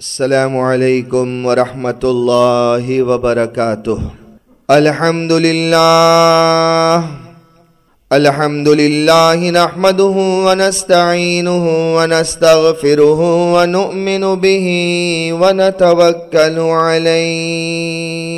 السلام علیکم ورحمۃ اللہ وبرکاتہ الحمد للہ الحمد للہ نحمده ونستعینه ونستغفره ونؤمن به ونتوکل علیہ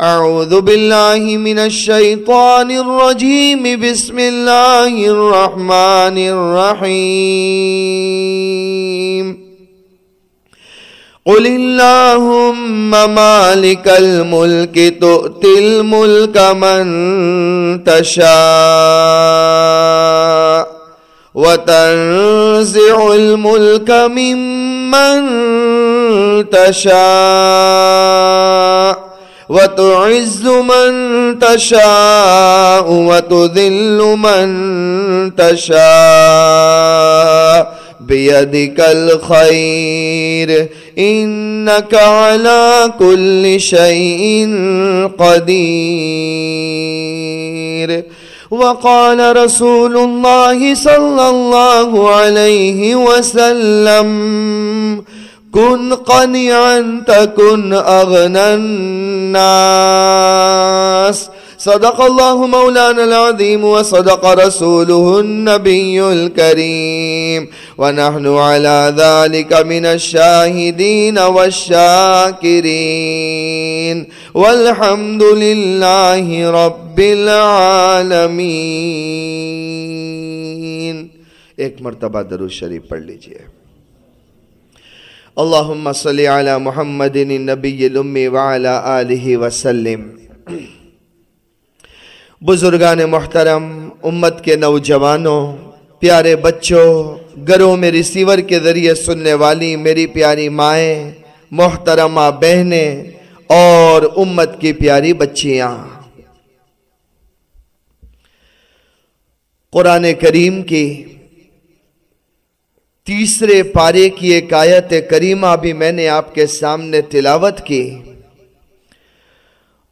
أعوذ بالله من الشيطان الرجيم. بسم الله الرحمن الرحيم. قل اللهم مالك الملك تؤتي الملك من تشاء، وتنزع الملك ممن تشاء. وتعز من تشاء وتذل من تشاء بيدك الخير. إنك على كل شيء قدير. وقال رسول الله صلى الله عليه وسلم كن قنعا تكن أغنى الناس. صدق الله مولانا العظيم وصدق رسوله النبي الكريم. ونحن على ذلك من الشاهدين والشاكرين. والحمد لله رب العالمين. ایک مرتبہ درود شریف پڑھ لیجیے۔ اللہم صلی علی محمد النبی الامی وعلا آلہ وسلم. بزرگان محترم، امت کے نوجوانوں، پیارے بچوں، گھروں میں ریسیور کے ذریعے سننے والی میری پیاری مائیں، محترمہ بہنیں اور امت کی پیاری بچیاں۔ قرآن کریم کی تیسرے پارے کی ایک آیت کریمہ بھی میں نے آپ کے سامنے تلاوت کی۔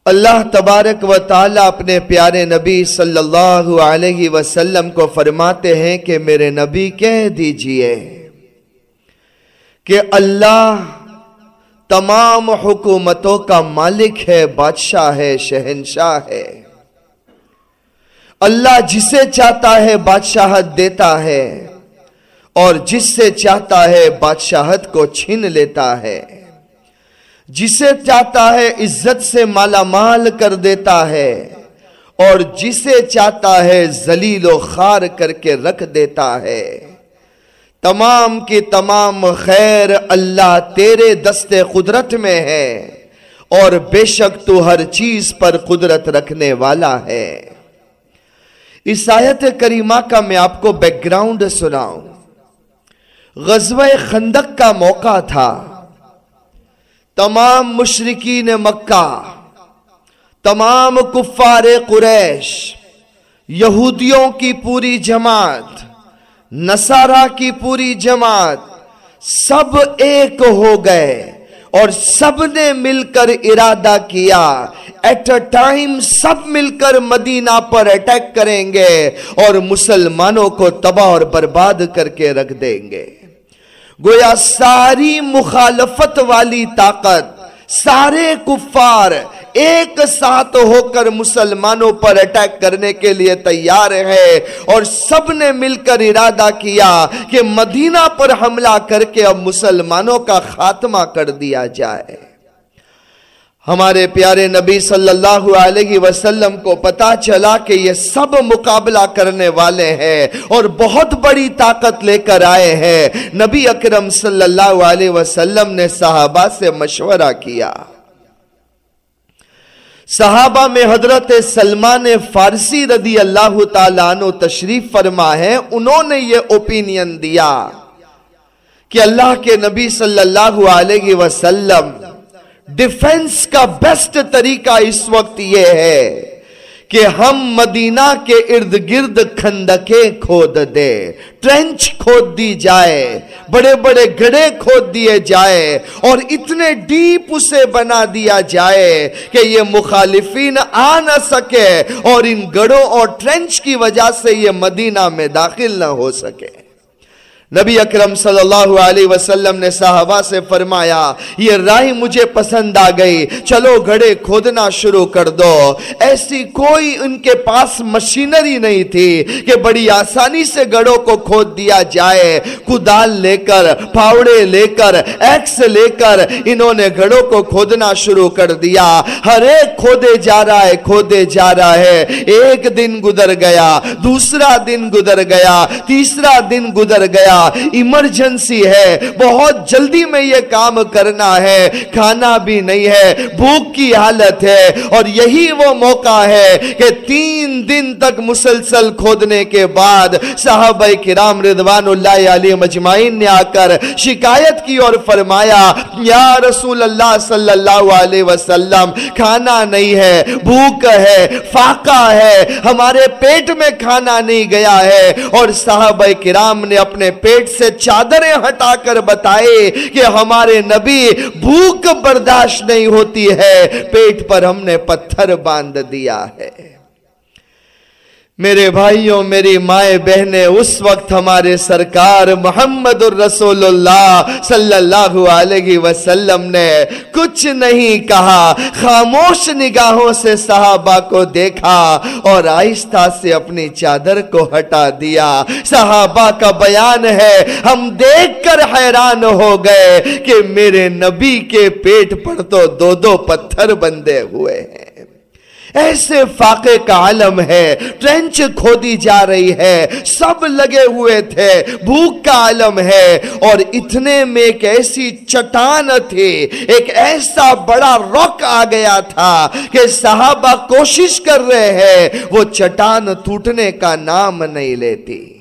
اللہ تبارک و تعالی اپنے پیارے نبی صلی اللہ علیہ وسلم کو فرماتے ہیں کہ میرے نبی کہہ دیجیے کہ اللہ تمام حکومتوں کا مالک ہے، بادشاہ ہے، شہنشاہ ہے۔ اللہ جسے چاہتا ہے، بادشاہت دیتا ہے۔ اور جس سے چاہتا ہے بادشاہت کو چھین لیتا ہے۔ جسے چاہتا ہے عزت سے مالا مال کر دیتا ہے، اور جسے چاہتا ہے زلیل و خار کر کے رکھ دیتا ہے۔ تمام کی تمام خیر اللہ تیرے دست قدرت میں ہے، اور بے شک تو ہر چیز پر قدرت رکھنے والا ہے۔ اس آیت کریمہ کا میں آپ کو بیک گراؤنڈ سناؤں۔ غزوہ خندق کا موقع تھا۔ تمام مشرقین مکہ، تمام کفار قریش، یہودیوں کی پوری جماعت، نصارہ کی پوری جماعت سب ایک ہو گئے اور سب نے مل کر ارادہ کیا۔ ایٹ اے ٹائم سب مل کر مدینہ پر اٹیک کریں گے اور مسلمانوں کو تباہ اور برباد کر کے رکھ دیں گے۔ گویا ساری مخالفت والی طاقت، سارے کفار ایک ساتھ ہو کر مسلمانوں پر اٹیک کرنے کے لیے تیار ہے اور سب نے مل کر ارادہ کیا کہ مدینہ پر حملہ کر کے اب مسلمانوں کا خاتمہ کر دیا جائے۔ ہمارے پیارے نبی صلی اللہ علیہ وسلم کو پتا چلا کہ یہ سب مقابلہ کرنے والے ہیں اور بہت بڑی طاقت لے کر آئے ہیں۔ نبی اکرم صلی اللہ علیہ وسلم نے صحابہ سے مشورہ کیا۔ صحابہ میں حضرت سلمان فارسی رضی اللہ تعالیٰ عنہ تشریف فرما ہے، انہوں نے یہ اوپینین دیا کہ اللہ کے نبی صلی اللہ علیہ وسلم ڈیفنس کا بیسٹ طریقہ اس وقت یہ ہے کہ ہم مدینہ کے ارد گرد کھندکیں کھود دے ٹرینچ کھود دی جائے، بڑے بڑے گڑے کھود دیے جائے، اور اتنے ڈیپ اسے بنا دیا جائے کہ یہ مخالفین آ نہ سکے اور ان گڑوں اور ٹرینچ کی وجہ سے یہ مدینہ میں داخل نہ ہو سکے۔ نبی اکرم صلی اللہ علیہ وسلم نے صحابہ سے فرمایا، یہ راہ مجھے پسند آ گئی، چلو گھڑے کھودنا شروع کر دو۔ ایسی کوئی ان کے پاس مشینری نہیں تھی کہ بڑی آسانی سے گھڑوں کو کھود دیا جائے۔ کدال لے کر، پاوڑے لے کر، ایکس لے کر انہوں نے گھڑوں کو کھودنا شروع کر دیا۔ ہر ایک کھودے جا رہا ہے، کھودے جا رہا ہے۔ ایک دن گزر گیا، دوسرا دن گزر گیا، تیسرا دن گزر گیا۔ ایمرجنسی ہے۔ بہت جلدی میں یہ کام کرنا ہے۔ کھانا بھی نہیں ہے۔ بھوک کی حالت ہے۔ اور یہی وہ موقع ہے کہ تین دن تک مسلسل کھودنے کے بعد صحابہ کرام رضوان اللہ علیہ مجمعین نے آ کر شکایت کی اور فرمایا، یا رسول اللہ صلی اللہ علیہ وسلم، کھانا نہیں ہے، بھوک ہے، فاقہ ہے، ہمارے پیٹ میں کھانا نہیں گیا ہے۔ اور صحابہ کرام نے اپنے پیٹ سے چادریں ہٹا کر بتائے کہ ہمارے نبی بھوک برداشت نہیں ہوتی ہے، پیٹ پر ہم نے پتھر باندھ دیا ہے۔ میرے بھائیوں، میری مائیں بہنیں، اس وقت ہمارے سرکار محمد الرسول اللہ صلی اللہ علیہ وسلم نے کچھ نہیں کہا، خاموش نگاہوں سے صحابہ کو دیکھا اور آہستہ سے اپنی چادر کو ہٹا دیا۔ صحابہ کا بیان ہے، ہم دیکھ کر حیران ہو گئے کہ میرے نبی کے پیٹ پر تو دو دو پتھر بندے ہوئے ہیں۔ ایسے فاقے کا عالم ہے، ٹرینچ کھودی جا رہی ہے، سب لگے ہوئے تھے، بھوک کا عالم ہے۔ اور اتنے میں ایک ایسی چٹان تھی، ایک ایسا بڑا روک آ گیا تھا کہ صحابہ کوشش کر رہے ہیں، وہ چٹان ٹوٹنے کا نام نہیں لیتی۔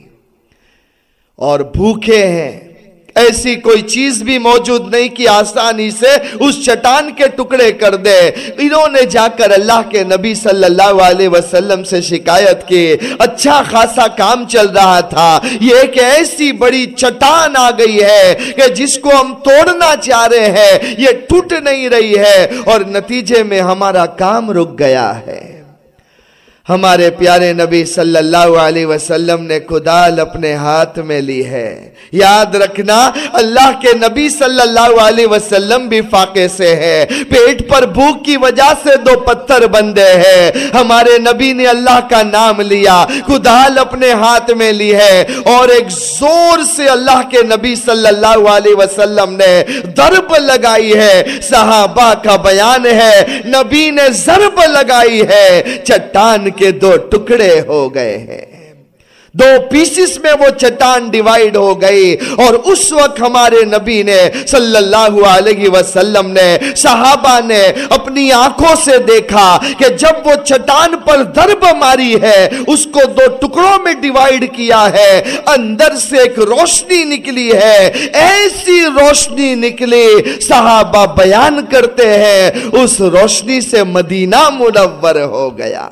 اور بھوکے ہیں۔ ایسی کوئی چیز بھی موجود نہیں کہ آسانی سے اس چٹان کے ٹکڑے کر دے۔ انہوں نے جا کر اللہ کے نبی صلی اللہ علیہ وسلم سے شکایت کی۔ اچھا خاصا کام چل رہا تھا۔ یہ ایک ایسی بڑی چٹان آ گئی ہے کہ جس کو ہم توڑنا چاہ رہے ہیں۔ یہ ٹوٹ نہیں رہی ہے اور نتیجے میں ہمارا کام رک گیا ہے۔ ہمارے پیارے نبی صلی اللہ علیہ وسلم نے کدال اپنے ہاتھ میں لی ہے۔ یاد رکھنا، اللہ کے نبی صلی اللہ علیہ وسلم بھی فاقے سے ہے پیٹ پر بھوک کی وجہ سے دو پتھر بندے ہیں۔ ہمارے نبی نے اللہ کا نام لیا، کدال اپنے ہاتھ میں لی ہے۔ اور ایک زور سے اللہ کے نبی صلی اللہ علیہ وسلم نے ضرب لگائی ہے۔ صحابہ کا بیان ہے، نبی نے ضرب لگائی ہے۔ چٹان کے دو ٹکڑے ہو گئے ہیں۔ دو پیسز میں وہ چٹان ڈیوائیڈ ہو گئی اور اس وقت ہمارے نبی نے صلی اللہ علیہ وسلم نے، صحابہ نے اپنی آنکھوں سے دیکھا کہ جب وہ چٹان پر درب ماری ہے، اس کو دو ٹکڑوں میں ڈیوائیڈ کیا ہے۔ اندر سے ایک روشنی نکلی ہے۔ ایسی روشنی نکلی، صحابہ بیان کرتے ہیں، اس روشنی سے مدینہ منور ہو گیا۔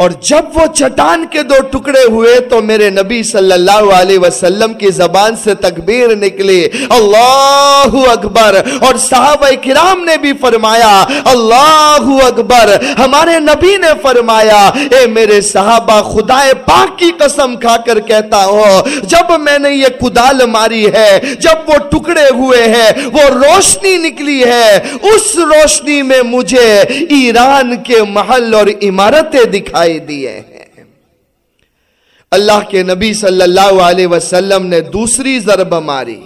اور جب وہ چٹان کے دو ٹکڑے ہوئے تو میرے نبی صلی اللہ علیہ وسلم کی زبان سے تکبیر نکلی۔ اللہ اکبر۔ اور صحابہ کرام نے بھی فرمایا، اللہ اکبر۔ ہمارے نبی نے فرمایا، اے میرے صحابہ خدا پاک کی قسم کھا کر کہتا ہوں جب میں نے یہ کدال ماری ہے، جب وہ ٹکڑے ہوئے ہیں، وہ روشنی نکلی ہے، اس روشنی میں مجھے ایران کے محل اور عمارتیں دکھائی۔ دکھائی دیے ہیں۔ اللہ کے نبی صلی اللہ علیہ وسلم نے دوسری ضرب ماری۔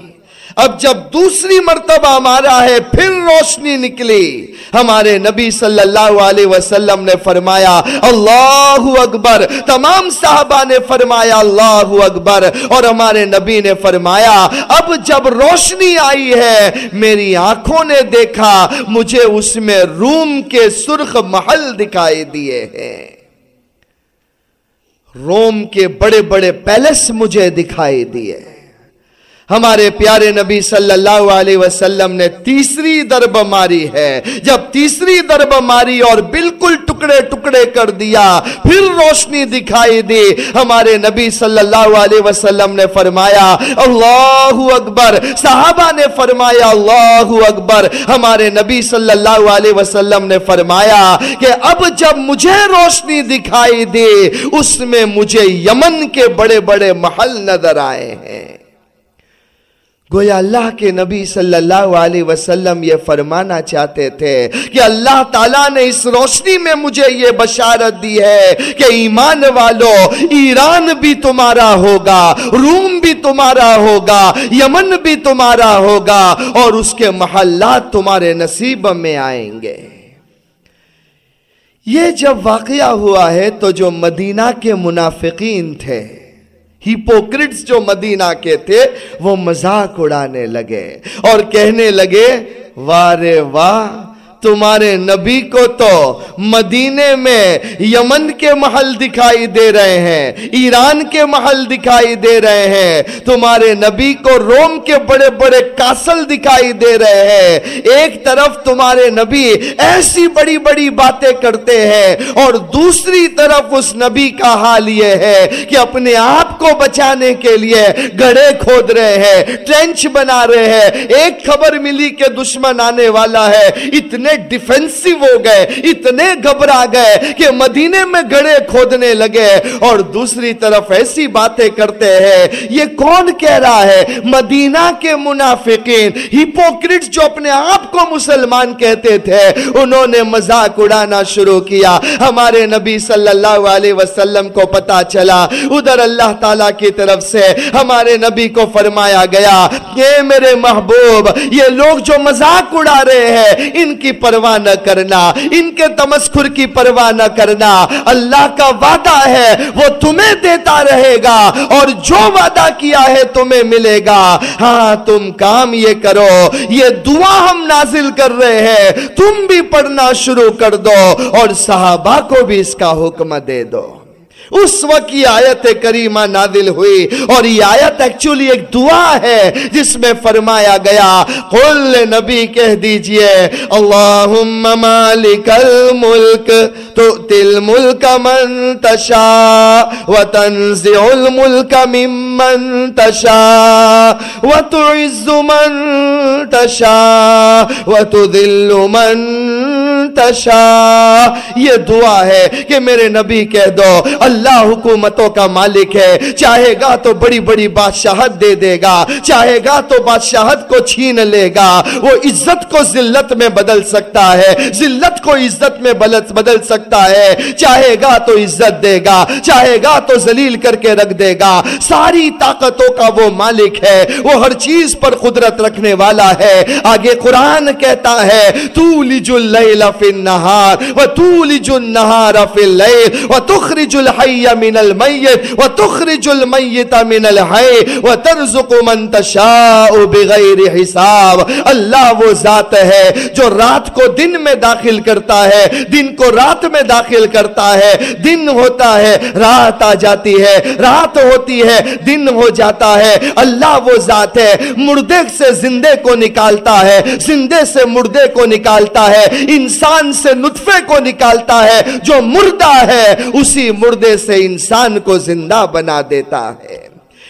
اب جب دوسری مرتبہ ہمارا ہے، پھر روشنی نکلی۔ ہمارے نبی صلی اللہ علیہ وسلم نے فرمایا، اللہ اکبر۔ تمام صحابہ نے فرمایا، اللہ اکبر۔ اور ہمارے نبی نے فرمایا، اب جب روشنی آئی ہے، میری آنکھوں نے دیکھا، مجھے اس میں روم کے سرخ محل دکھائی دیے ہیں۔ روم کے بڑے بڑے پیلس مجھے دکھائی دیے۔ ہمارے پیارے نبی صلی اللہ علیہ وسلم نے تیسری درب ماری ہے۔ جب تیسری درب ماری اور بالکل ٹکڑے ٹکڑے کر دیا، پھر روشنی دکھائی دی۔ ہمارے نبی صلی اللہ علیہ وسلم نے فرمایا، اللہ اکبر۔ صحابہ نے فرمایا، اللہ اکبر۔ ہمارے نبی صلی اللہ علیہ وسلم نے فرمایا کہ اب جب مجھے روشنی دکھائی دی، اس میں مجھے یمن کے بڑے بڑے محل نظر آئے ہیں۔ گویا اللہ کے نبی صلی اللہ علیہ وسلم یہ فرمانا چاہتے تھے کہ اللہ تعالیٰ نے اس روشنی میں مجھے یہ بشارت دی ہے کہ ایمان والو، ایران بھی تمہارا ہوگا، روم بھی تمہارا ہوگا، یمن بھی تمہارا ہوگا، اور اس کے محلات تمہارے نصیب میں آئیں گے۔ یہ جب واقعہ ہوا ہے تو جو مدینہ کے منافقین تھے ہیپوکرٹس جو مدینہ کے تھے وہ مذاق اڑانے لگے اور کہنے لگے وارے واہ تمہارے نبی کو تو مدینے میں یمن کے محل دکھائی دے رہے ہیں، ایران کے محل دکھائی دے رہے ہیں۔ تمہارے نبی کو روم کے بڑے بڑے کاسل دکھائی دے رہے ہیں۔ ایک طرف تمہارے نبی ایسی بڑی بڑی باتیں کرتے ہیں اور دوسری طرف اس نبی کا حال یہ ہے کہ اپنے آپ کو بچانے کے لیے گڑے کھود رہے ہیں، ٹرینچ بنا رہے ہیں۔ ایک خبر ملی کہ دشمن آنے والا ہے، اتنے ڈیفنسو ہو گئے، اتنے گھبرا گئے کہ مدینے میں گڑے کھودنے لگے۔ اور دوسری طرف ایسی باتیں کرتے ہیں، یہ کون کہہ رہا ہے؟ مدینہ کے منافقین ہپوکرٹ جو اپنے آپ کو مسلمان کہتے تھے، انہوں نے مذاق اڑانا شروع کیا۔ ہمارے نبی صلی اللہ علیہ وسلم کو پتا چلا۔ ادھر اللہ تعالیٰ کی طرف سے ہمارے نبی کو فرمایا گیا یہ میرے محبوب، یہ لوگ جو مذاق اڑا رہے ہیں، ان کی پرواہ نہ کرنا، ان کے تمسخر کی پرواہ نہ کرنا۔ اللہ کا وعدہ ہے، وہ تمہیں دیتا رہے گا اور جو وعدہ کیا ہے تمہیں ملے گا۔ ہاں تم کام یہ کرو، یہ دعا ہم نازل کر رہے ہیں۔ تم بھی پڑھنا شروع کر دو اور صحابہ کو بھی اس کا حکم دے دو۔ اس وقت یہ آیت کریمہ نازل ہوئی اور یہ آیت ایکچولی ایک دعا ہے جس میں فرمایا گیا، قل نبی کہہ دیجیے، اللہم مالک الملک، تؤتی الملک من تشا وتنزع الملک ممن تشا وتعز من تشا وتذل من تشا یہ دعا ہے کہ میرے نبی کہہ دو، اللہ حکومتوں کا مالک ہے، چاہے گا تو بڑی بڑی بادشاہت دے دے گا، چاہے گا تو بادشاہت کو چھین لے گا، وہ عزت کو ذلت میں بدل سکتا ہے، ذلت کو عزت میں بدل سکتا ہے۔ چاہے گا تو عزت دے گا، چاہے گا تو ذلیل کر کے رکھ دے گا۔ ساری طاقتوں کا وہ مالک ہے، وہ ہر چیز پر قدرت رکھنے والا ہے۔ آگے قرآن کہتا ہے تولج اللیل فی النہار و تولج النہار فی اللیل و تخرج الحی من المیت و تخرج المیت من الحی و ترزق من تشاء بغیر حساب. اللہ وہ ذات ہے جو رات کو دن میں داخل کرتا ہے، دن کو رات میں داخل کرتا ہے، دن ہوتا ہے، رات آ جاتی ہے، رات ہوتی ہے، دن ہو جاتا ہے۔ اللہ وہ ذات ہے، مردے سے زندے کو نکالتا ہے، زندے سے مردے کو نکالتا ہے۔ انسان سے نطفے کو نکالتا ہے، جو مردہ ہے، اسی مردے سے انسان کو زندہ بنا دیتا ہے۔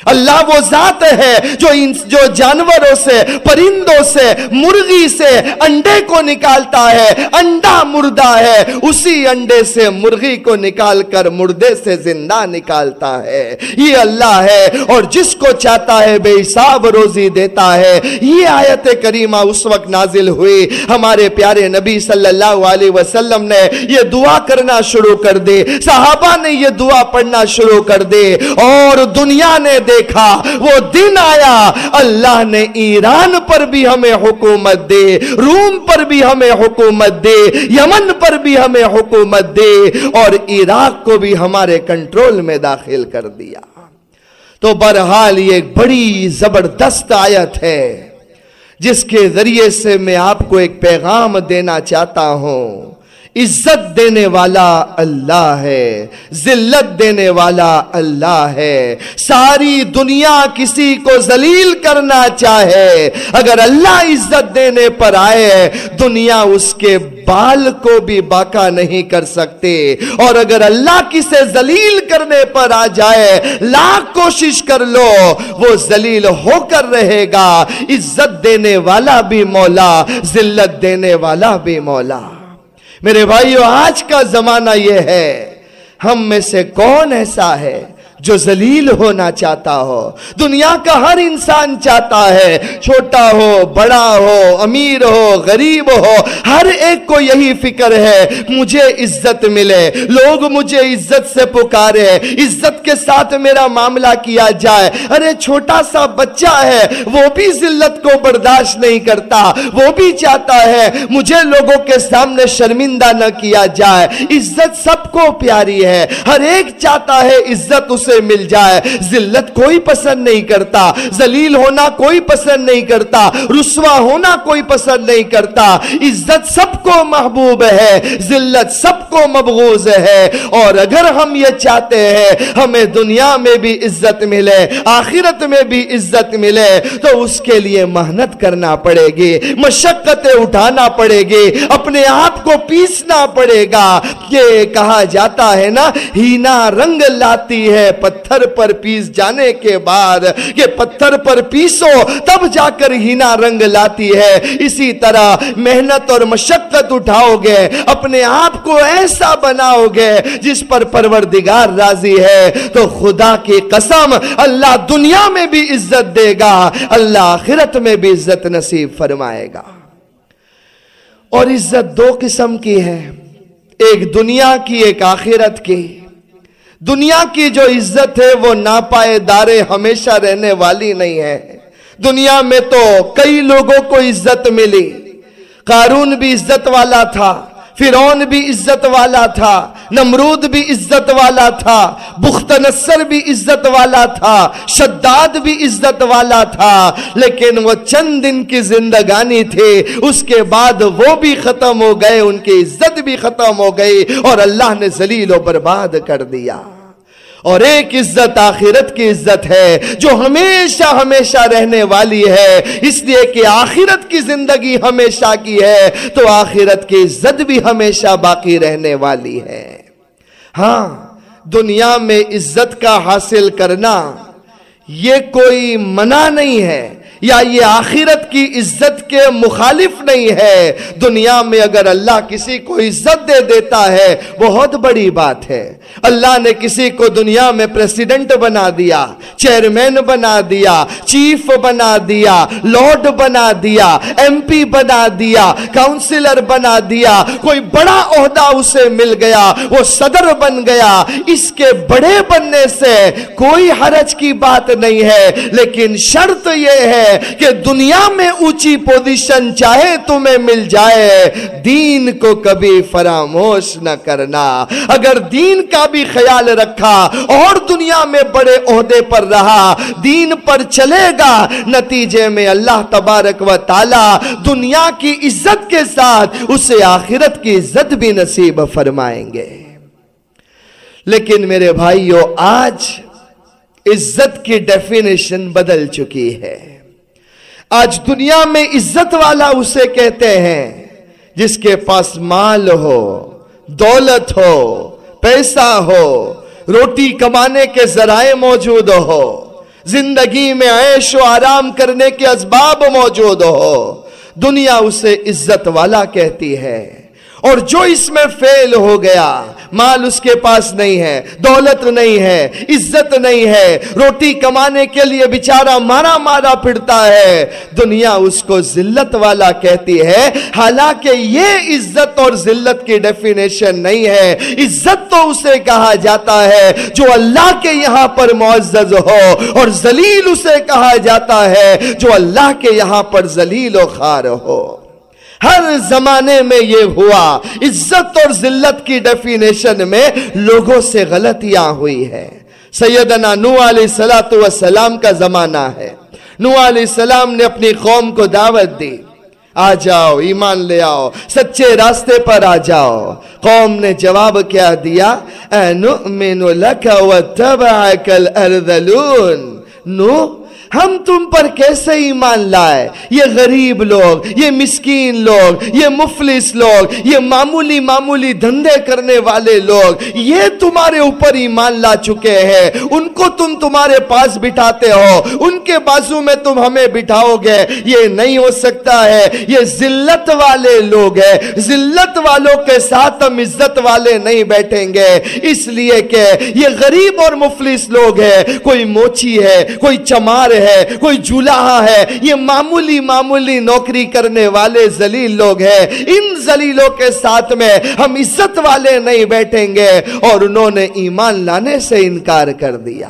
اللہ وہ ذات ہے جو جو جانوروں سے، پرندوں سے، مرغی سے انڈے کو نکالتا ہے، انڈا مردہ ہے، اسی انڈے سے مرغی کو نکال کر مردے سے زندہ نکالتا ہے۔ یہ اللہ ہے اور جس کو چاہتا ہے بے حساب روزی دیتا ہے۔ یہ آیت کریمہ اس وقت نازل ہوئی۔ ہمارے پیارے نبی صلی اللہ علیہ وسلم نے یہ دعا کرنا شروع کر دے صحابہ نے یہ دعا پڑھنا شروع کر دے اور دنیا نے دے دیکھا، وہ دن آیا۔ اللہ نے ایران پر بھی ہمیں حکومت دے، روم پر بھی ہمیں حکومت دے، یمن پر بھی ہمیں حکومت دے اور عراق کو بھی ہمارے کنٹرول میں داخل کر دیا۔ تو برحال یہ ایک بڑی زبردست آیت ہے، جس کے ذریعے سے میں آپ کو ایک پیغام دینا چاہتا ہوں۔ عزت دینے والا اللہ ہے، ذلت دینے والا اللہ ہے۔ ساری دنیا کسی کو ذلیل کرنا چاہے، اگر اللہ عزت دینے پر آئے، دنیا اس کے بال کو بھی باقا نہیں کر سکتے۔ اور اگر اللہ کسے ذلیل کرنے پر آ جائے، لاکھ کوشش کر لو، وہ ذلیل ہو کر رہے گا۔ عزت دینے والا بھی مولا، ذلت دینے والا بھی مولا۔ میرے بھائیو آج کا زمانہ یہ ہے ہم میں سے کون ایسا ہے جو ذلیل ہونا چاہتا ہو۔ دنیا کا ہر انسان چاہتا ہے، چھوٹا ہو، بڑا ہو، امیر ہو، غریب ہو، ہر ایک کو یہی فکر ہے، مجھے عزت ملے۔ لوگ مجھے عزت سے پکارے، عزت کے ساتھ میرا معاملہ کیا جائے۔ ارے، چھوٹا سا بچہ ہے، وہ بھی ذلت کو برداشت نہیں کرتا، وہ بھی چاہتا ہے، مجھے لوگوں کے سامنے شرمندہ نہ کیا جائے۔ عزت سب کو پیاری ہے، ہر ایک چاہتا ہے، عزت اسے سے مل جائے۔ ذلت کوئی پسند نہیں کرتا۔ ذلیل ہونا کوئی پسند نہیں کرتا۔ رسوا ہونا کوئی پسند نہیں کرتا۔ عزت سب کو محبوب ہے۔ ذلت سب کو مبغوز ہے۔ اور اگر ہم یہ چاہتے ہیں، ہمیں دنیا میں بھی عزت ملے، آخرت میں بھی عزت ملے، تو اس کے لیے محنت کرنا پڑے گی، مشقتیں اٹھانا پڑے گی، اپنے آپ کو پیسنا پڑے گا۔ یہ کہا جاتا ہے نا، ہینا رنگ لاتی ہے پتھر پر پیس جانے کے بعد کہ پتھر پر پیسو تب جا کر ہینا رنگ لاتی ہے۔ اسی طرح محنت اور مشقت اٹھاؤ گے۔ اپنے آپ کو ایسا بناؤ گے جس پر پروردگار راضی ہے۔ تو خدا کی قسم اللہ دنیا میں بھی عزت دے گا۔ اللہ آخرت میں بھی عزت نصیب فرمائے گا۔ اور عزت دو قسم کی ہے۔ ایک دنیا کی، ایک آخرت کی۔ دنیا کی جو عزت ہے وہ ناپائے دارے ہمیشہ رہنے والی نہیں ہے۔ دنیا میں تو کئی لوگوں کو عزت ملی۔ قارون بھی عزت والا تھا فرون بھی عزت والا تھا، نمرود بھی عزت والا تھا بختنصر بھی عزت والا تھا، شداد بھی عزت والا تھا، لیکن وہ چند دن کی زندگانی تھے اس کے بعد وہ بھی ختم ہو گئے، ان کی عزت بھی ختم ہو گئی اور اللہ نے ذلیل و برباد کر دیا۔ اور ایک عزت آخرت کی عزت ہے، جو ہمیشہ ہمیشہ رہنے والی ہے۔ اس لیے کہ آخرت کی زندگی ہمیشہ کی ہے، تو آخرت کی عزت بھی ہمیشہ باقی رہنے والی ہے۔ ہاں دنیا میں عزت کا حاصل کرنا یہ کوئی منع نہیں ہے۔ یا یہ آخرت کی عزت کے مخالف نہیں ہے دنیا میں اگر اللہ کسی کو عزت دے دیتا ہے، بہت بڑی بات ہے۔ اللہ نے کسی کو دنیا میں پریسیڈنٹ بنا دیا چیئرمین بنا دیا چیف بنا دیا لارڈ بنا دیا ایم پی بنا دیا کاؤنسلر بنا دیا۔ کوئی بڑا عہدہ اسے مل گیا، وہ صدر بن گیا۔ اس کے بڑے بننے سے کوئی حرج کی بات نہیں ہے، لیکن شرط یہ ہے کہ دنیا میں اونچی پوزیشن چاہے تمہیں مل جائے، دین کو کبھی فراموش نہ کرنا۔ اگر دین کا بھی خیال رکھا، اور دنیا میں بڑے عہدے پر رہا، دین پر چلے گا، نتیجے میں اللہ تبارک و تعالی دنیا کی عزت کے ساتھ اسے آخرت کی عزت بھی نصیب فرمائیں گے۔ لیکن میرے بھائیو، آج عزت کی ڈیفینیشن بدل چکی ہے۔ آج دنیا میں عزت والا اسے کہتے ہیں، جس کے پاس مال ہو، دولت ہو، پیسہ ہو، روٹی کمانے کے ذرائع موجود ہو، زندگی میں عیش و آرام کرنے کے اسباب موجود ہو، دنیا اسے عزت والا کہتی ہے۔ اور جو اس میں فیل ہو گیا مال اس کے پاس نہیں ہے، دولت نہیں ہے، عزت نہیں ہے۔ روٹی کمانے کے لیے بیچارہ مارا مارا پھرتا ہے۔ دنیا اس کو ذلت والا کہتی ہے۔ حالانکہ یہ عزت اور ذلت کی ڈیفینیشن نہیں ہے۔ عزت تو اسے کہا جاتا ہے جو اللہ کے یہاں پر معزز ہو، اور ذلیل اسے کہا جاتا ہے جو اللہ کے یہاں پر ذلیل و خار ہو۔ ہر زمانے میں یہ ہوا۔ عزت اور ذلت کی ڈیفینیشن میں لوگوں سے غلطیاں ہوئی ہے سیدنا نو علیہ السلام کا زمانہ ہے۔ نو علیہ السلام نے اپنی قوم کو دعوت دی۔ آ جاؤ، ایمان لے آؤ، سچے راستے پر آ جاؤ۔ قوم نے جواب کیا دیا نو ہم تم پر کیسے ایمان لائے؟ یہ غریب لوگ، یہ مسکین لوگ، یہ مفلس لوگ، یہ معمولی معمولی دھندے کرنے والے لوگ، یہ تمہارے اوپر ایمان لا چکے ہیں۔ ان کو تم تمہارے پاس بٹھاتے ہو۔ ان کے بازو میں تم ہمیں بٹھاؤ گے۔ یہ نہیں ہو سکتا ہے۔ یہ ذلت والے لوگ ہیں۔ ذلت والوں کے ساتھ ہم عزت والے نہیں بیٹھیں گے۔ اس لیے کہ یہ غریب اور مفلس لوگ ہیں۔ کوئی موچی ہے، کوئی چمار ہے۔ ہے، کوئی جولہا ہے، یہ معمولی معمولی نوکری کرنے والے زلیل لوگ ہیں۔ ان زلیلوں کے ساتھ میں ہم عزت والے نہیں بیٹھیں گے اور انہوں نے ایمان لانے سے انکار کر دیا۔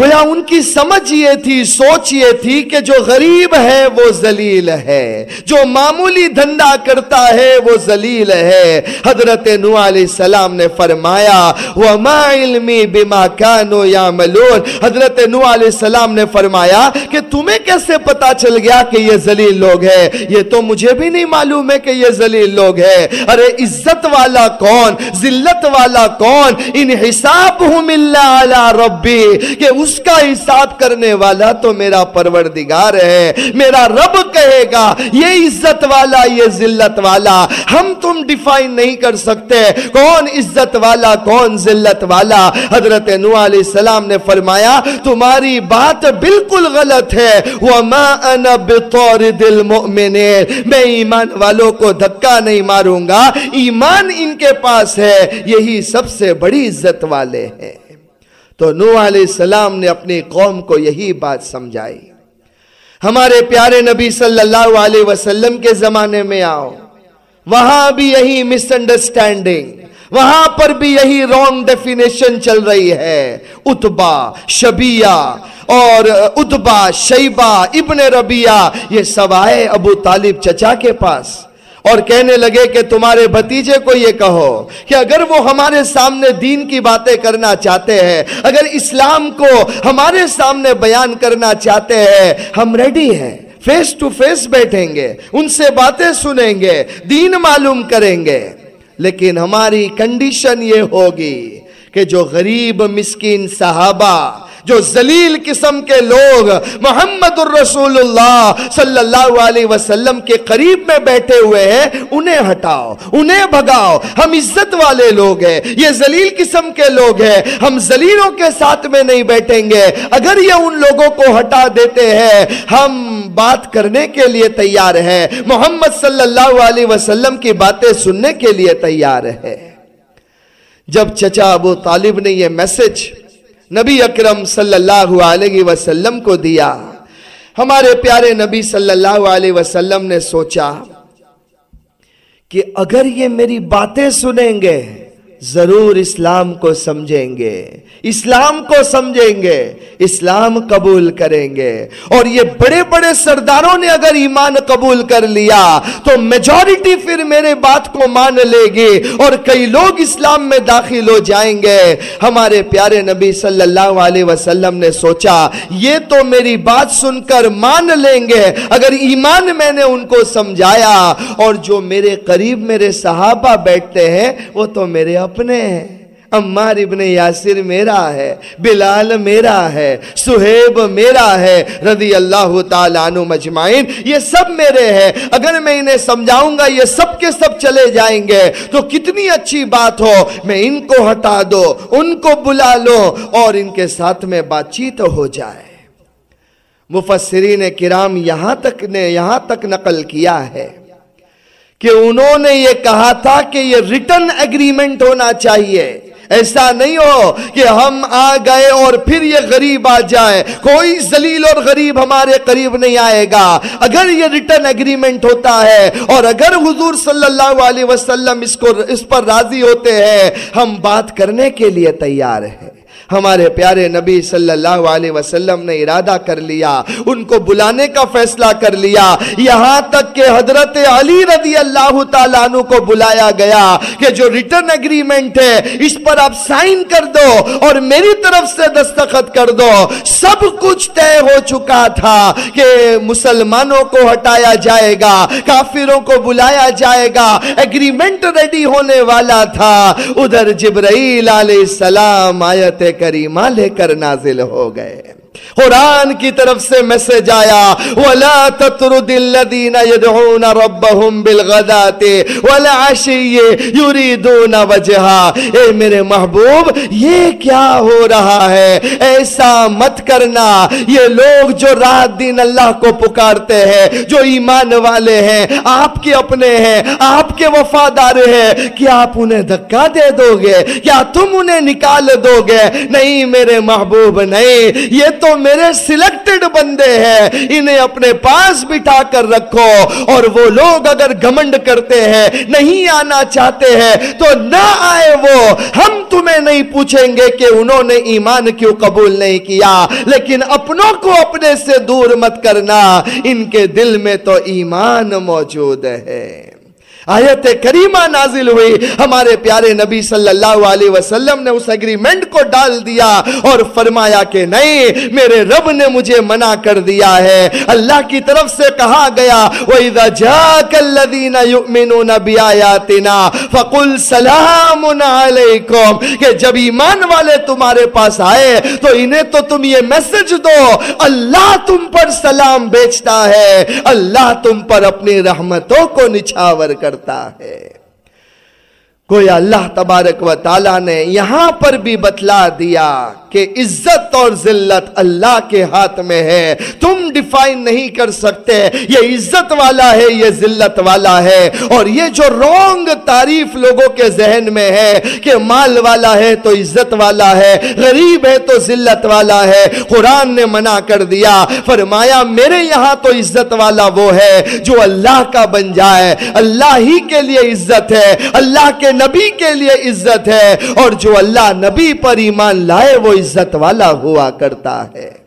گویا ان کی سمجھ یہ تھی، سوچ یہ تھی کہ جو غریب ہے وہ زلیل ہے، جو معمولی دھندا کرتا ہے وہ زلیل ہے۔ حضرت نو علیہ السلام نے فرمایا، وَمَا عِلْمِ بِمَا كَانُوا يَعْمَلُونَ۔ حضرت نو علیہ السلام نے فرمایا کہ تمہیں کیسے پتا چل گیا کہ یہ زلیل لوگ ہے یہ تو مجھے بھی نہیں معلوم ہے کہ یہ زلیل لوگ ہے ارے عزت والا کون، ذلت والا کون؟ انحسابهم اللہ علی ربی، کہ اس کا حساب کرنے والا تو میرا پروردگار ہے، میرا رب کہے گا، یہ عزت والا، یہ ذلت والا۔ ہم تم ڈیفائن نہیں کر سکتے کون عزت والا، کون ذلت والا۔ حضرت نو علیہ السلام نے فرمایا، تمہاری بات بالکل غلط ہے۔ وَمَا أَنَا بِطَارِدِ الْمُؤْمِنِينَ۔ میں ایمان والوں کو دھکا نہیں ماروں گا۔ ایمان ان کے پاس ہے، یہی سب سے بڑی عزت والے ہیں۔ تو نو علیہ السلام نے اپنی قوم کو یہی بات سمجھائی۔ ہمارے پیارے نبی صلی اللہ علیہ وسلم کے زمانے میں آؤ۔ وہاں بھی یہی مس انڈرسٹینڈنگ وہاں پر بھی یہی رونگ ڈیفینیشن چل رہی ہے۔ اتبا شبیہ اور اتبا شیبہ، ابن ربیہ یہ سب آئے ابو طالب چچا کے پاس۔ اور کہنے لگے کہ تمہارے بھتیجے کو یہ کہو کہ اگر وہ ہمارے سامنے دین کی باتیں کرنا چاہتے ہیں، اگر اسلام کو ہمارے سامنے بیان کرنا چاہتے ہیں، ہم ریڈی ہیں فیس ٹو فیس بیٹھیں گے، ان سے باتیں سنیں گے، دین معلوم کریں گے۔ لیکن ہماری کنڈیشن یہ ہوگی کہ جو غریب مسکین صحابہ جو ذلیل قسم کے لوگ محمد الرسول اللہ صلی اللہ علیہ وسلم کے قریب میں بیٹھے ہوئے ہیں، انہیں ہٹاؤ، انہیں بھگاؤ، ہم عزت والے لوگ ہیں۔ یہ ذلیل قسم کے لوگ ہیں، ہم ذلیلوں کے ساتھ میں نہیں بیٹھیں گے۔ اگر یہ ان لوگوں کو ہٹا دیتے ہیں، ہم بات کرنے کے لیے تیار ہیں۔ محمد صلی اللہ علیہ وسلم کی باتیں سننے کے لیے تیار ہے جب چچا ابو طالب نے یہ میسج نبی اکرم صلی اللہ علیہ وسلم کو دیا۔ ہمارے پیارے نبی صلی اللہ علیہ وسلم نے سوچا کہ اگر یہ میری باتیں سنیں گے ضرور اسلام کو سمجھیں گے۔ اسلام کو سمجھیں گے، اسلام قبول کریں گے۔ اور یہ بڑے بڑے سرداروں نے اگر ایمان قبول کر لیا، تو میجورٹی پھر میرے بات کو مان لے گی۔ اور کئی لوگ اسلام میں داخل ہو جائیں گے۔ ہمارے پیارے نبی صلی اللہ علیہ وسلم نے سوچا، یہ تو میری بات سن کر مان لیں گے۔ اگر ایمان میں نے ان کو سمجھایا، اور جو میرے قریب میرے صحابہ بیٹھتے ہیں، وہ تو میرے اپنے ہیں عمار ابن یاسر میرا ہے، بلال میرا ہے، سہیب میرا ہے، رضی اللہ تعالیٰ عنہ مجمعین، یہ سب میرے ہیں۔ اگر میں انہیں سمجھاؤں گا، یہ سب کے سب چلے جائیں گے، تو کتنی اچھی بات ہو۔ میں ان کو ہٹا دو، ان کو بلا لو اور ان کے ساتھ میں بات چیت ہو جائے۔ مفسرین کرام یہاں تک نے، یہاں تک نقل کیا ہے۔ کہ انہوں نے یہ کہا تھا کہ یہ ریٹن ایگریمنٹ ہونا چاہیے۔ ایسا نہیں ہو کہ ہم آ گئے اور پھر یہ غریب آ جائے۔ کوئی زلیل اور غریب ہمارے قریب نہیں آئے گا۔ اگر یہ ریٹرن اگریمنٹ ہوتا ہے اور اگر حضور صلی اللہ علیہ وسلم اس کو اس پر راضی ہوتے ہیں، ہم بات کرنے کے لیے تیار ہیں۔ ہمارے پیارے نبی صلی اللہ علیہ وسلم نے ارادہ کر لیا، ان کو بلانے کا فیصلہ کر لیا۔ یہاں تک کہ حضرت علی رضی اللہ تعالیٰ عنہ کو بلایا گیا کہ جو ریٹرن اگریمنٹ ہے، اس پر آپ سائن کر دو اور میری طرف سے دستخط کر دو۔ سب کچھ طے ہو چکا تھا کہ مسلمانوں کو ہٹایا جائے گا، کافروں کو بلایا جائے گا۔ اگریمنٹ ریڈی ہونے والا تھا۔ ادھر جبرائیل علیہ السلام آیت کریمہ لے کر نازل ہو گئے۔ قرآن کی طرف سے میسج آیا، وَلَا تَتْرُدِ الَّذِينَ يَدْعُونَ رَبَّهُمْ بِالْغَدَاتِ وَالْعَشِيِّ يُرِيدُونَ وَجْهَا اے میرے محبوب، یہ کیا ہو رہا ہے؟ ایسا مت کرنا۔ یہ لوگ جو رات دن اللہ کو پکارتے ہیں، جو ایمان والے ہیں، آپ کے اپنے ہیں، آپ کے وفادار ہیں۔ کیا آپ انہیں دھکا دے دو گے؟ کیا تم انہیں نکال دو گے؟ نہیں میرے محبوب، نہیں۔ یہ تو میرے سلیکٹڈ بندے ہیں، انہیں اپنے پاس بٹھا کر رکھو۔ اور وہ لوگ اگر گمنڈ کرتے ہیں، نہیں آنا چاہتے ہیں، تو نہ آئے وہ۔ ہم تمہیں نہیں پوچھیں گے کہ انہوں نے ایمان کیوں قبول نہیں کیا، لیکن اپنوں کو اپنے سے دور مت کرنا۔ ان کے دل میں تو ایمان موجود ہے۔ آیت کریمہ نازل ہوئی۔ ہمارے پیارے نبی صلی اللہ علیہ وسلم نے اس اگریمنٹ کو ڈال دیا اور فرمایا کہ نہیں، میرے رب نے مجھے منع کر دیا ہے۔ اللہ کی طرف سے کہا گیا، وَإِذَا جَاكَ الَّذِينَ يُؤْمِنُونَ بِآيَاتِنَا فَقُلْ سَلَامٌ عَلَيْكُمْ۔ کہ جب ایمان والے تمہارے پاس آئے، تو انہیں تو تم یہ میسج دو، اللہ تم پر سلام بیچتا ہے۔ اللہ تم پر اپنی رحمتوں کو نچھاور کر کرتا ہے۔ کوئی اللہ تبارک و تعالیٰ نے یہاں پر بھی بتلا دیا کہ عزت اور ذلت اللہ کے ہاتھ میں ہے۔ تم ڈیفائن نہیں کر سکتے، یہ عزت والا ہے، یہ ذلت والا ہے۔ اور یہ جو رونگ تعریف لوگوں کے ذہن میں ہے کہ مال والا ہے تو عزت والا ہے، غریب ہے تو ذلت والا ہے۔ قرآن نے منع کر دیا، فرمایا میرے یہاں تو عزت والا وہ ہے جو اللہ کا بن جائے۔ اللہ ہی کے لیے عزت ہے، اللہ کے نبی کے لیے عزت ہے۔ اور جو اللہ نبی پر ایمان لائے، وہ عزت والا ہوا کرتا ہے۔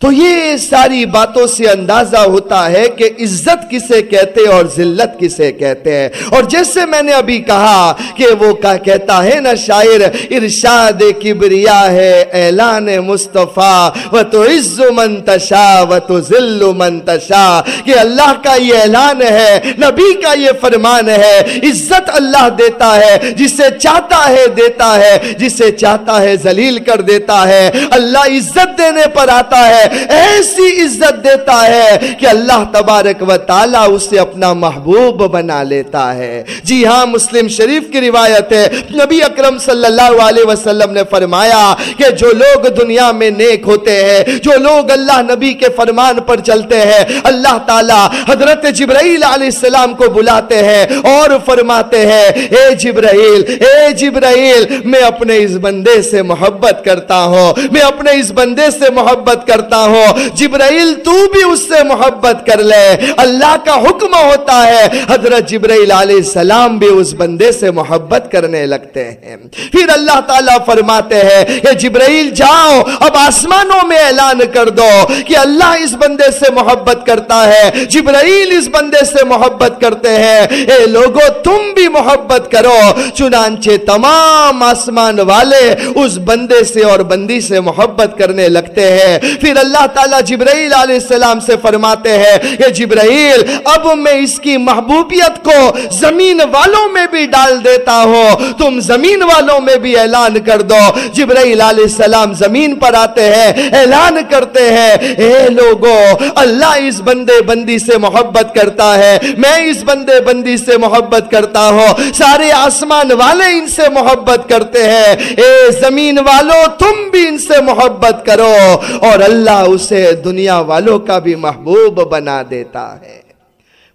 تو یہ ساری باتوں سے اندازہ ہوتا ہے کہ عزت کسے کہتے اور ذلت کسے کہتے ہیں۔ اور جیسے میں نے ابھی کہا کہ وہ کہتا ہے نا شاعر، ارشاد کبریا ہے، اعلان مصطفیٰ۔ و تو عز منتشا و تو ذل منتشا کہ اللہ کا یہ اعلان ہے، نبی کا یہ فرمان ہے۔ عزت اللہ دیتا ہے، جسے چاہتا ہے دیتا ہے، جسے چاہتا ہے ذلیل کر دیتا ہے۔ اللہ عزت دینے پر آتا ہے ایسی عزت دیتا ہے کہ اللہ تبارک و تعالیٰ اسے اپنا محبوب بنا لیتا ہے۔ جی ہاں مسلم شریف کی روایت ہے۔ نبی اکرم صلی اللہ علیہ وسلم نے فرمایا کہ جو لوگ دنیا میں نیک ہوتے ہیں، جو لوگ اللہ نبی کے فرمان پر چلتے ہیں، اللہ تعالیٰ حضرت جبرائیل علیہ السلام کو بلاتے ہیں اور فرماتے ہیں، اے جبرائیل اے جبرائیل، میں اپنے اس بندے سے محبت کرتا ہوں، میں اپنے اس بندے سے محبت کرتا ہو۔ جبرائیل، تو بھی اس سے محبت کر لے۔ اللہ کا حکم ہوتا ہے۔ حضرت جبرائیل علیہ السلام بھی اس بندے سے محبت کرنے لگتے ہیں۔ پھر اللہ تعالیٰ فرماتے ہیں کہ جبرائیل، جاؤ، اب آسمانوں میں اعلان کر دو کہ اللہ اس بندے سے محبت کرتا ہے۔ جبرائیل اس بندے سے محبت کرتے ہیں۔ اے لوگو، تم بھی محبت کرو۔ چنانچہ تمام آسمان والے اس بندے سے اور بندی سے محبت کرنے لگتے ہیں۔ پھر اللہ اللہ تعالیٰ جبرائیل علیہ السلام سے فرماتے ہیں کہ جبرائیل، اب میں اس کی محبوبیت کو زمین والوں میں بھی ڈال دیتا ہوں۔ تم زمین والوں میں بھی اعلان کر دو۔ جبرائیل علیہ السلام زمین پر آتے ہیں، اعلان کرتے ہیں، اے لوگو، اللہ اس بندے بندی سے محبت کرتا ہے۔ میں اس بندے بندی سے محبت کرتا ہوں۔ سارے آسمان والے ان سے محبت کرتے ہیں۔ اے زمین والوں تم بھی ان سے محبت کرو۔ اور اللہ اللہ اسے دنیا والوں کا بھی محبوب بنا دیتا ہے۔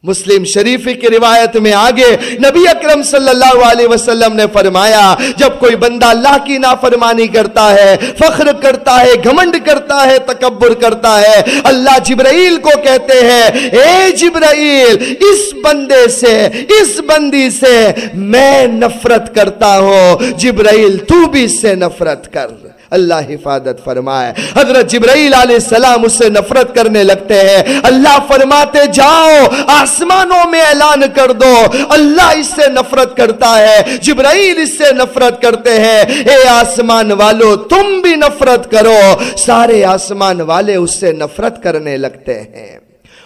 مسلم شریف کی روایت میں آگے نبی اکرم صلی اللہ علیہ وسلم نے فرمایا، جب کوئی بندہ اللہ کی نافرمانی کرتا ہے، فخر کرتا ہے، گھمنڈ کرتا ہے، تکبر کرتا ہے، اللہ جبرائیل کو کہتے ہیں، اے جبرائیل، اس بندے سے، اس بندی سے میں نفرت کرتا ہوں، جبرائیل تو بھی اس سے نفرت کر۔ اللہ حفاظت فرمائے۔ حضرت جبرائیل علیہ السلام اس سے نفرت کرنے لگتے ہیں۔ اللہ فرماتے جاؤ، آسمانوں میں اعلان کر دو۔ اللہ اس سے نفرت کرتا ہے۔ جبرائیل اس سے نفرت کرتے ہیں۔ اے آسمان والو، تم بھی نفرت کرو۔ سارے آسمان والے اس سے نفرت کرنے لگتے ہیں۔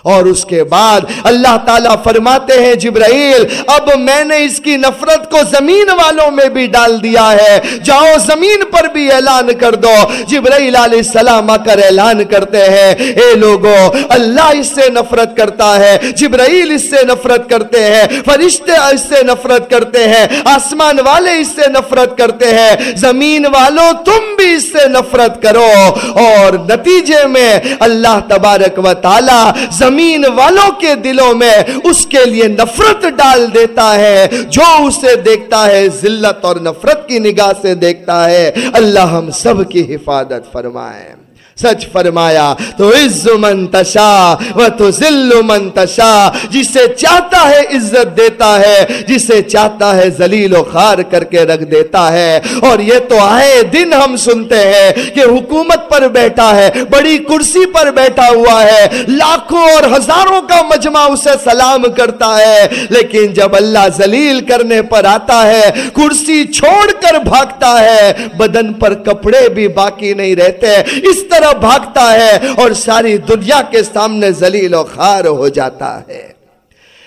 اور اس کے بعد اللہ تعالیٰ فرماتے ہیں، جبرائیل، اب میں نے اس کی نفرت کو زمین والوں میں بھی ڈال دیا ہے۔ جاؤ زمین پر بھی اعلان کر دو۔ جبرائیل علیہ السلام آ کر اعلان کرتے ہیں، اے لوگو، اللہ اس سے نفرت کرتا ہے، جبرائیل اس سے نفرت کرتے ہیں، فرشتے اس سے نفرت کرتے ہیں، آسمان والے اس سے نفرت کرتے ہیں۔ زمین والوں، تم بھی اس سے نفرت کرو۔ اور نتیجے میں اللہ تبارک و تعالی زمین والوں کے دلوں میں اس کے لیے نفرت ڈال دیتا ہے، جو اسے دیکھتا ہے ذلت اور نفرت کی نگاہ سے دیکھتا ہے۔ اللہ ہم سب کی حفاظت فرمائے۔ سچ فرمایا، تو عز من تشا و تو ذل من تشا جسے چاہتا ہے عزت دیتا ہے، جسے چاہتا ہے ذلیل و خار کر کے رکھ دیتا ہے۔ اور یہ تو آئے دن ہم سنتے ہیں کہ حکومت پر بیٹھا ہے، بڑی کرسی پر بیٹھا ہوا ہے۔ لاکھوں اور ہزاروں کا مجمع اسے سلام کرتا ہے، لیکن جب اللہ ذلیل کرنے پر آتا ہے، کرسی چھوڑ کر بھاگتا ہے، بدن پر کپڑے بھی باقی نہیں رہتے۔ اس طرح بھاگتا ہے اور ساری دنیا کے سامنے ذلیل و خار ہو جاتا ہے۔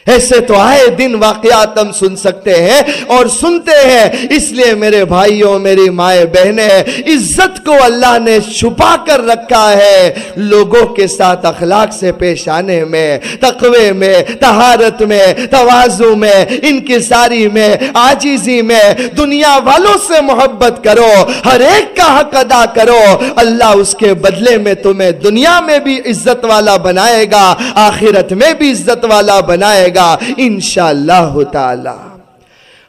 ایسے تو آئے، دن واقعات ہم سن سکتے ہیں اور سنتے ہیں۔ اس لیے میرے بھائیوں، میری مائیں بہنیں، عزت کو اللہ نے چھپا کر رکھا ہے لوگوں کے ساتھ اخلاق سے پیش آنے میں، تقوی میں تہارت میں، توازو میں انکساری میں آجیزی میں۔ دنیا والوں سے محبت کرو، ہر ایک کا حق ادا کرو۔ اللہ اس کے بدلے میں تمہیں دنیا میں بھی عزت والا بنائے گا، آخرت میں بھی عزت والا بنائے گا گا انشاءاللہ تعالی۔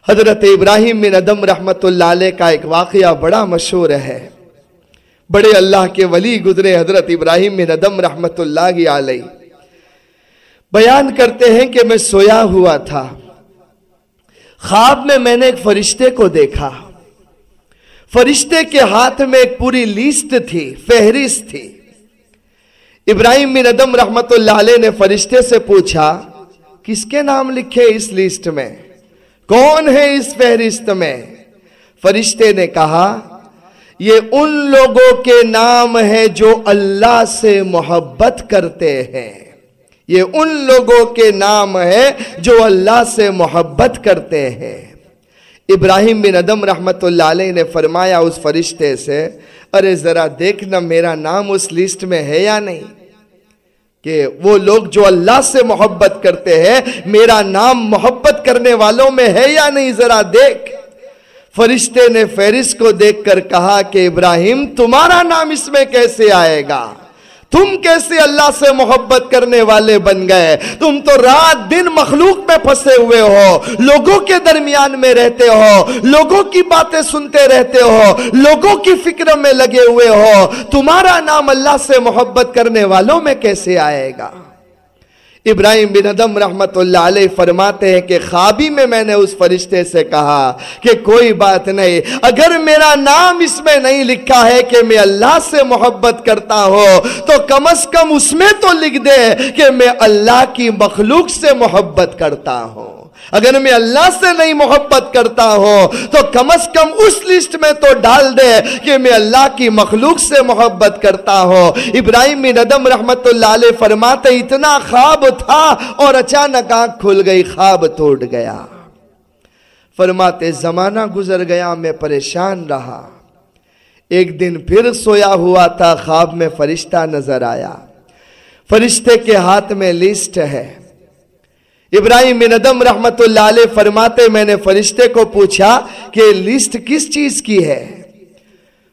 حضرت ابراہیم بن ادم رحمت اللہ علیہ کا ایک واقعہ بڑا مشہور ہے۔ بڑے اللہ کے ولی گزرے حضرت ابراہیم بن ادم رحمت اللہ علیہ۔ بیان کرتے ہیں کہ میں سویا ہوا تھا۔ خواب میں میں نے ایک فرشتے کو دیکھا۔ فرشتے کے ہاتھ میں ایک پوری لیسٹ تھی، فہرست تھی۔ ابراہیم بن ادم رحمت اللہ علیہ نے فرشتے سے پوچھا کس کے نام لکھے اس لسٹ میں؟ کون ہے اس فہرست میں؟ فرشتے نے کہا، یہ ان لوگوں کے نام ہے جو اللہ سے محبت کرتے ہیں۔ یہ ان لوگوں کے نام ہے جو اللہ سے محبت کرتے ہیں۔ ابراہیم بن ادم رحمت اللہ علیہ نے فرمایا اس فرشتے سے، ارے ذرا دیکھنا میرا نام اس لسٹ میں ہے یا نہیں؟ کہ وہ لوگ جو اللہ سے محبت کرتے ہیں، میرا نام محبت کرنے والوں میں ہے یا نہیں؟ ذرا دیکھ۔ فرشتے نے فیرس کو دیکھ کر کہا کہ ابراہیم، تمہارا نام اس میں کیسے آئے گا؟ تم کیسے اللہ سے محبت کرنے والے بن گئے؟ تم تو رات دن مخلوق میں پھنسے ہوئے ہو، لوگوں کے درمیان میں رہتے ہو، لوگوں کی باتیں سنتے رہتے ہو، لوگوں کی فکر میں لگے ہوئے ہو۔ تمہارا نام اللہ سے محبت کرنے والوں میں کیسے آئے گا؟ ابراہیم بن ادم رحمت اللہ علیہ فرماتے ہیں کہ خوابی میں میں نے اس فرشتے سے کہا کہ کوئی بات نہیں، اگر میرا نام اس میں نہیں لکھا ہے کہ میں اللہ سے محبت کرتا ہوں، تو کم از کم اس میں تو لکھ دے کہ میں اللہ کی مخلوق سے محبت کرتا ہوں۔ اگر میں اللہ سے نہیں محبت کرتا ہوں، تو کم از کم اس لسٹ میں تو ڈال دے کہ میں اللہ کی مخلوق سے محبت کرتا ہوں۔ ابراہیم بن ادم رحمت اللہ علیہ فرماتے، اتنا خواب تھا اور اچانک آنکھ کھل گئی، خواب ٹوٹ گیا۔ فرماتے، زمانہ گزر گیا، میں پریشان رہا۔ ایک دن پھر سویا ہوا تھا، خواب میں فرشتہ نظر آیا۔ فرشتے کے ہاتھ میں لسٹ ہے۔ ابراہیم بن ادم رحمت اللہ علیہ فرماتے میں نے فرشتے کو پوچھا کہ لسٹ کس چیز کی ہے؟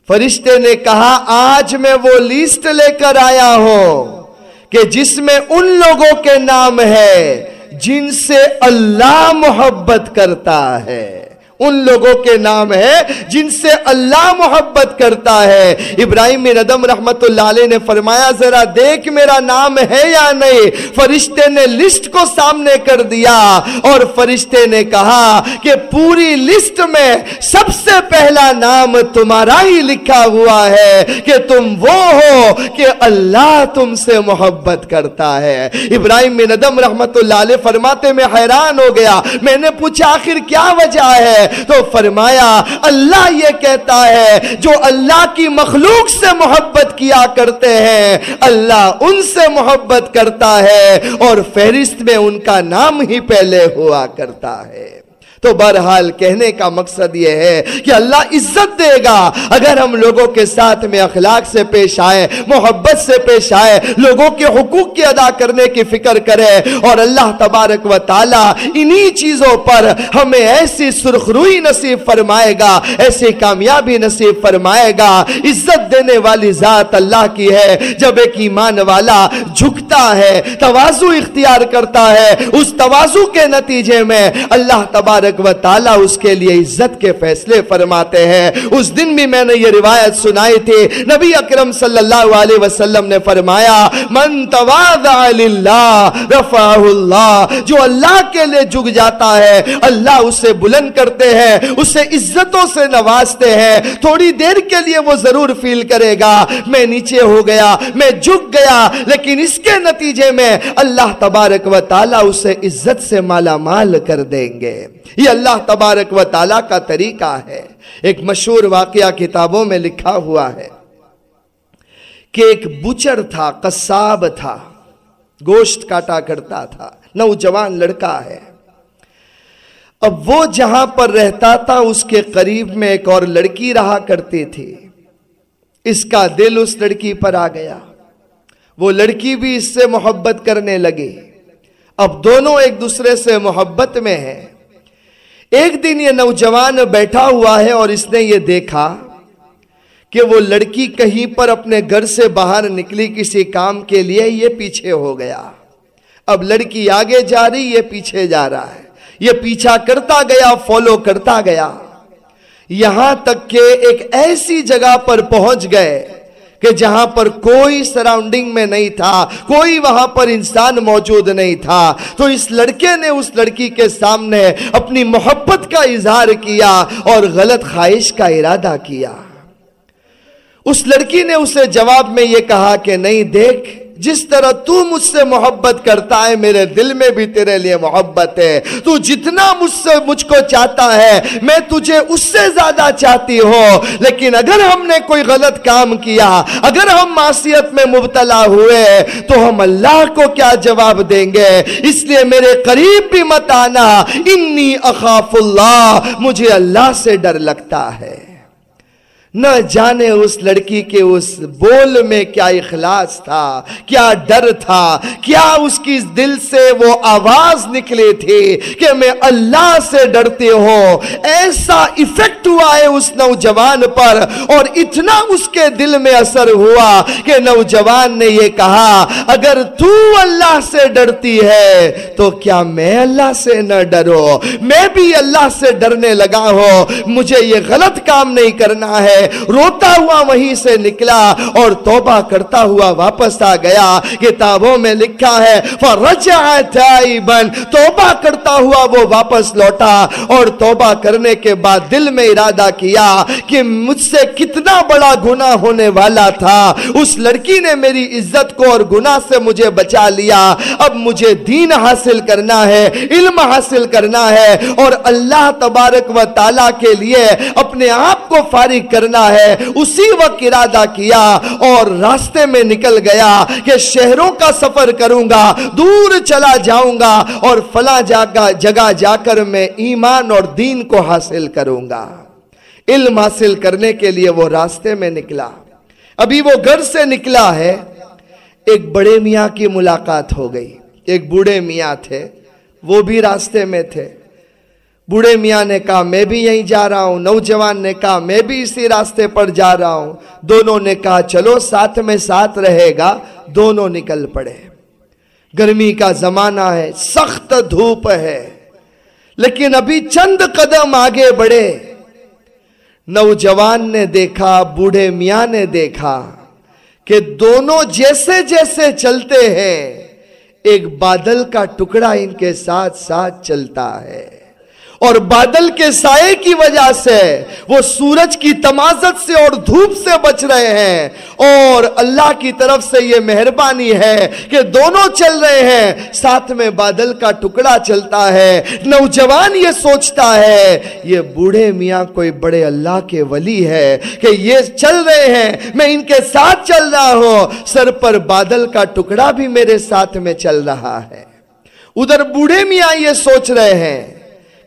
فرشتے نے کہا، آج میں وہ لسٹ لے کر آیا ہوں کہ جس میں ان لوگوں کے نام ہے جن سے اللہ محبت کرتا ہے۔ ان لوگوں کے نام ہے جن سے اللہ محبت کرتا ہے۔ ابراہیم بن ادم رحمت اللہ علیہ نے فرمایا، ذرا دیکھ میرا نام ہے یا نہیں؟ فرشتے نے لسٹ کو سامنے کر دیا اور فرشتے نے کہا کہ پوری لسٹ میں سب سے پہلا نام تمہارا ہی لکھا ہوا ہے کہ تم وہ ہو کہ اللہ تم سے محبت کرتا ہے۔ ابراہیم بن رحمت اللہ علیہ فرماتے، میں حیران ہو گیا۔ میں نے پوچھا، آخر کیا وجہ ہے؟ تو فرمایا، اللہ یہ کہتا ہے، جو اللہ کی مخلوق سے محبت کیا کرتے ہیں، اللہ ان سے محبت کرتا ہے اور فہرست میں ان کا نام ہی پہلے ہوا کرتا ہے۔ تو بہرحال کہنے کا مقصد یہ ہے کہ اللہ عزت دے گا۔ اگر ہم لوگوں کے ساتھ میں اخلاق سے پیش آئے، محبت سے پیش آئے، لوگوں کے حقوق کی ادا کرنے کی فکر کرے اور اللہ تبارک و تعالی انہی چیزوں پر ہمیں ایسی سرخروئی نصیب فرمائے گا، ایسی کامیابی نصیب فرمائے گا۔ عزت دینے والی ذات اللہ کی ہے۔ جب ایک ایمان والا جھکتا ہے توازو اختیار کرتا ہے، اس توازو کے نتیجے میں اللہ تبارک تبارک و تعالیٰ اس کے لیے عزت کے فیصلے فرماتے ہیں۔ اس دن بھی میں نے یہ روایت سنائی تھی۔ نبی اکرم صلی اللہ علیہ وسلم نے فرمایا، من تواضع للہ رفعہ اللہ جو اللہ کے لیے جھک جاتا ہے، اللہ اسے بلند کرتے ہیں، اسے عزتوں سے نوازتے ہیں۔ تھوڑی دیر کے لیے وہ ضرور فیل کرے گا۔ میں نیچے ہو گیا، میں جھک گیا، لیکن اس کے نتیجے میں اللہ تبارک و تعالیٰ اسے عزت سے مالا مال کر دیں گے۔ یہ اللہ تبارک و تعالیٰ کا طریقہ ہے۔ ایک مشہور واقعہ کتابوں میں لکھا ہوا ہے کہ ایک بچر تھا، قصاب تھا، گوشت کاٹا کرتا تھا، نوجوان لڑکا ہے۔ اب وہ جہاں پر رہتا تھا، اس کے قریب میں ایک اور لڑکی رہا کرتی تھی۔ اس کا دل اس لڑکی پر آ گیا۔ وہ لڑکی بھی اس سے محبت کرنے لگی۔ اب دونوں ایک دوسرے سے محبت میں ہیں۔ ایک دن یہ نوجوان بیٹھا ہوا ہے اور اس نے یہ دیکھا کہ وہ لڑکی کہیں پر اپنے گھر سے باہر نکلی کسی کام کے لیے، یہ پیچھے ہو گیا۔ اب لڑکی آگے جا رہی، یہ پیچھے جا رہا ہے۔ یہ پیچھا کرتا گیا، فالو کرتا گیا۔ یہاں تک کہ ایک ایسی جگہ پر پہنچ گئے۔ کہ جہاں پر کوئی سراؤنڈنگ میں نہیں تھا، کوئی وہاں پر انسان موجود نہیں تھا۔ تو اس لڑکے نے اس لڑکی کے سامنے اپنی محبت کا اظہار کیا اور غلط خواہش کا ارادہ کیا۔ اس لڑکی نے اسے جواب میں یہ کہا کہ نہیں، دیکھ جس طرح تو مجھ سے محبت کرتا ہے، میرے دل میں بھی تیرے لیے محبت ہے۔ تو جتنا مجھ سے مجھ کو چاہتا ہے، میں تجھے اس سے زیادہ چاہتی ہوں۔ لیکن اگر ہم نے کوئی غلط کام کیا، اگر ہم معصیت میں مبتلا ہوئے، تو ہم اللہ کو کیا جواب دیں گے؟ اس لیے میرے قریب بھی مت آنا۔ انی اخاف اللہ، مجھے اللہ سے ڈر لگتا ہے۔ نہ جانے اس لڑکی کے اس بول میں کیا اخلاص تھا، کیا ڈر تھا، کیا اس کی دل سے وہ آواز نکلی تھی کہ میں اللہ سے ڈرتے ہوں ایسا افیکٹ ہوا ہے اس نوجوان پر اور اتنا اس کے دل میں اثر ہوا کہ نوجوان نے یہ کہا، اگر تو اللہ سے ڈرتی ہے تو کیا میں اللہ سے نہ ڈرو میں بھی اللہ سے ڈرنے لگا ہوں، مجھے یہ غلط کام نہیں کرنا ہے۔ روتا ہوا وہیں سے نکلا اور توبہ کرتا ہوا واپس آ گیا۔ کتابوں میں لکھا ہے توبہ کرتا ہوا وہ واپس لوٹا اور توبہ کرنے کے بعد دل میں ارادہ کیا کہ مجھ سے کتنا بڑا گناہ ہونے والا تھا۔ اس لڑکی نے میری عزت کو اور گناہ سے مجھے بچا لیا۔ اب مجھے دین حاصل کرنا ہے، علم حاصل کرنا ہے اور اللہ تبارک و تعالیٰ کے لیے اپنے آپ کو فارغ کرنا کرنا ہے، اسی وقت ارادہ کیا اور راستے میں نکل گیا کہ شہروں کا سفر کروں گا، دور چلا جاؤں گا اور فلا جگہ جا کر میں ایمان اور دین کو حاصل کروں گا۔ علم حاصل کرنے کے لیے وہ راستے میں نکلا۔ ابھی وہ گھر سے نکلا ہے۔ ایک بڑے میاں کی ملاقات ہو گئی۔ ایک بوڑھے میاں تھے۔ وہ بھی راستے میں تھے۔ بوڑھے میاں نے کہا، میں بھی یہیں جا رہا ہوں، نوجوان نے کہا، میں بھی اسی راستے پر جا رہا ہوں۔ دونوں نے کہا، چلو ساتھ میں ساتھ رہے گا، دونوں نکل پڑے۔ گرمی کا زمانہ ہے، سخت دھوپ ہے، لیکن ابھی چند قدم آگے بڑھے۔ نوجوان نے دیکھا، بوڑھے میاں نے دیکھا کہ دونوں جیسے جیسے چلتے ہیں، ایک بادل کا ٹکڑا ان کے ساتھ ساتھ چلتا ہے۔ اور بادل کے سائے کی وجہ سے وہ سورج کی تمازت سے اور دھوپ سے بچ رہے ہیں۔ اور اللہ کی طرف سے یہ مہربانی ہے کہ دونوں چل رہے ہیں۔ ساتھ میں بادل کا ٹکڑا چلتا ہے۔ نوجوان یہ سوچتا ہے، یہ بوڑھے میاں کوئی بڑے اللہ کے ولی ہے کہ یہ چل رہے ہیں۔ میں ان کے ساتھ چل رہا ہوں۔ سر پر بادل کا ٹکڑا بھی میرے ساتھ میں چل رہا ہے۔ ادھر بوڑھے میاں یہ سوچ رہے ہیں۔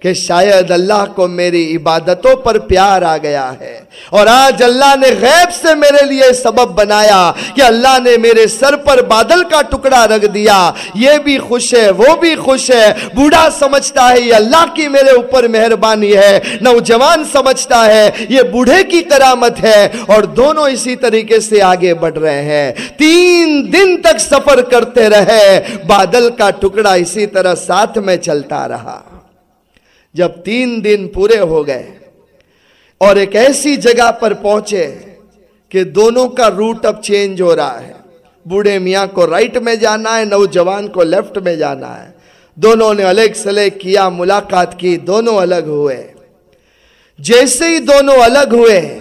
کہ شاید اللہ کو میری عبادتوں پر پیار آ گیا ہے۔ اور آج اللہ نے غیب سے میرے لیے سبب بنایا کہ اللہ نے میرے سر پر بادل کا ٹکڑا رکھ دیا۔ یہ بھی خوش ہے، وہ بھی خوش ہے۔ بوڑھا سمجھتا ہے، یہ اللہ کی میرے اوپر مہربانی ہے۔ نوجوان سمجھتا ہے، یہ بوڑھے کی کرامت ہے۔ اور دونوں اسی طریقے سے آگے بڑھ رہے ہیں۔ تین دن تک سفر کرتے رہے، بادل کا ٹکڑا اسی طرح ساتھ میں چلتا رہا۔ جب تین دن پورے ہو گئے اور ایک ایسی جگہ پر پہنچے کہ دونوں کا روٹ اب چینج ہو رہا ہے۔ بوڑھے میاں کو رائٹ میں جانا ہے، نوجوان کو لیفٹ میں جانا ہے۔ دونوں نے الگ سلگ کیا، ملاقات کی، دونوں الگ ہوئے۔ جیسے ہی دونوں الگ ہوئے،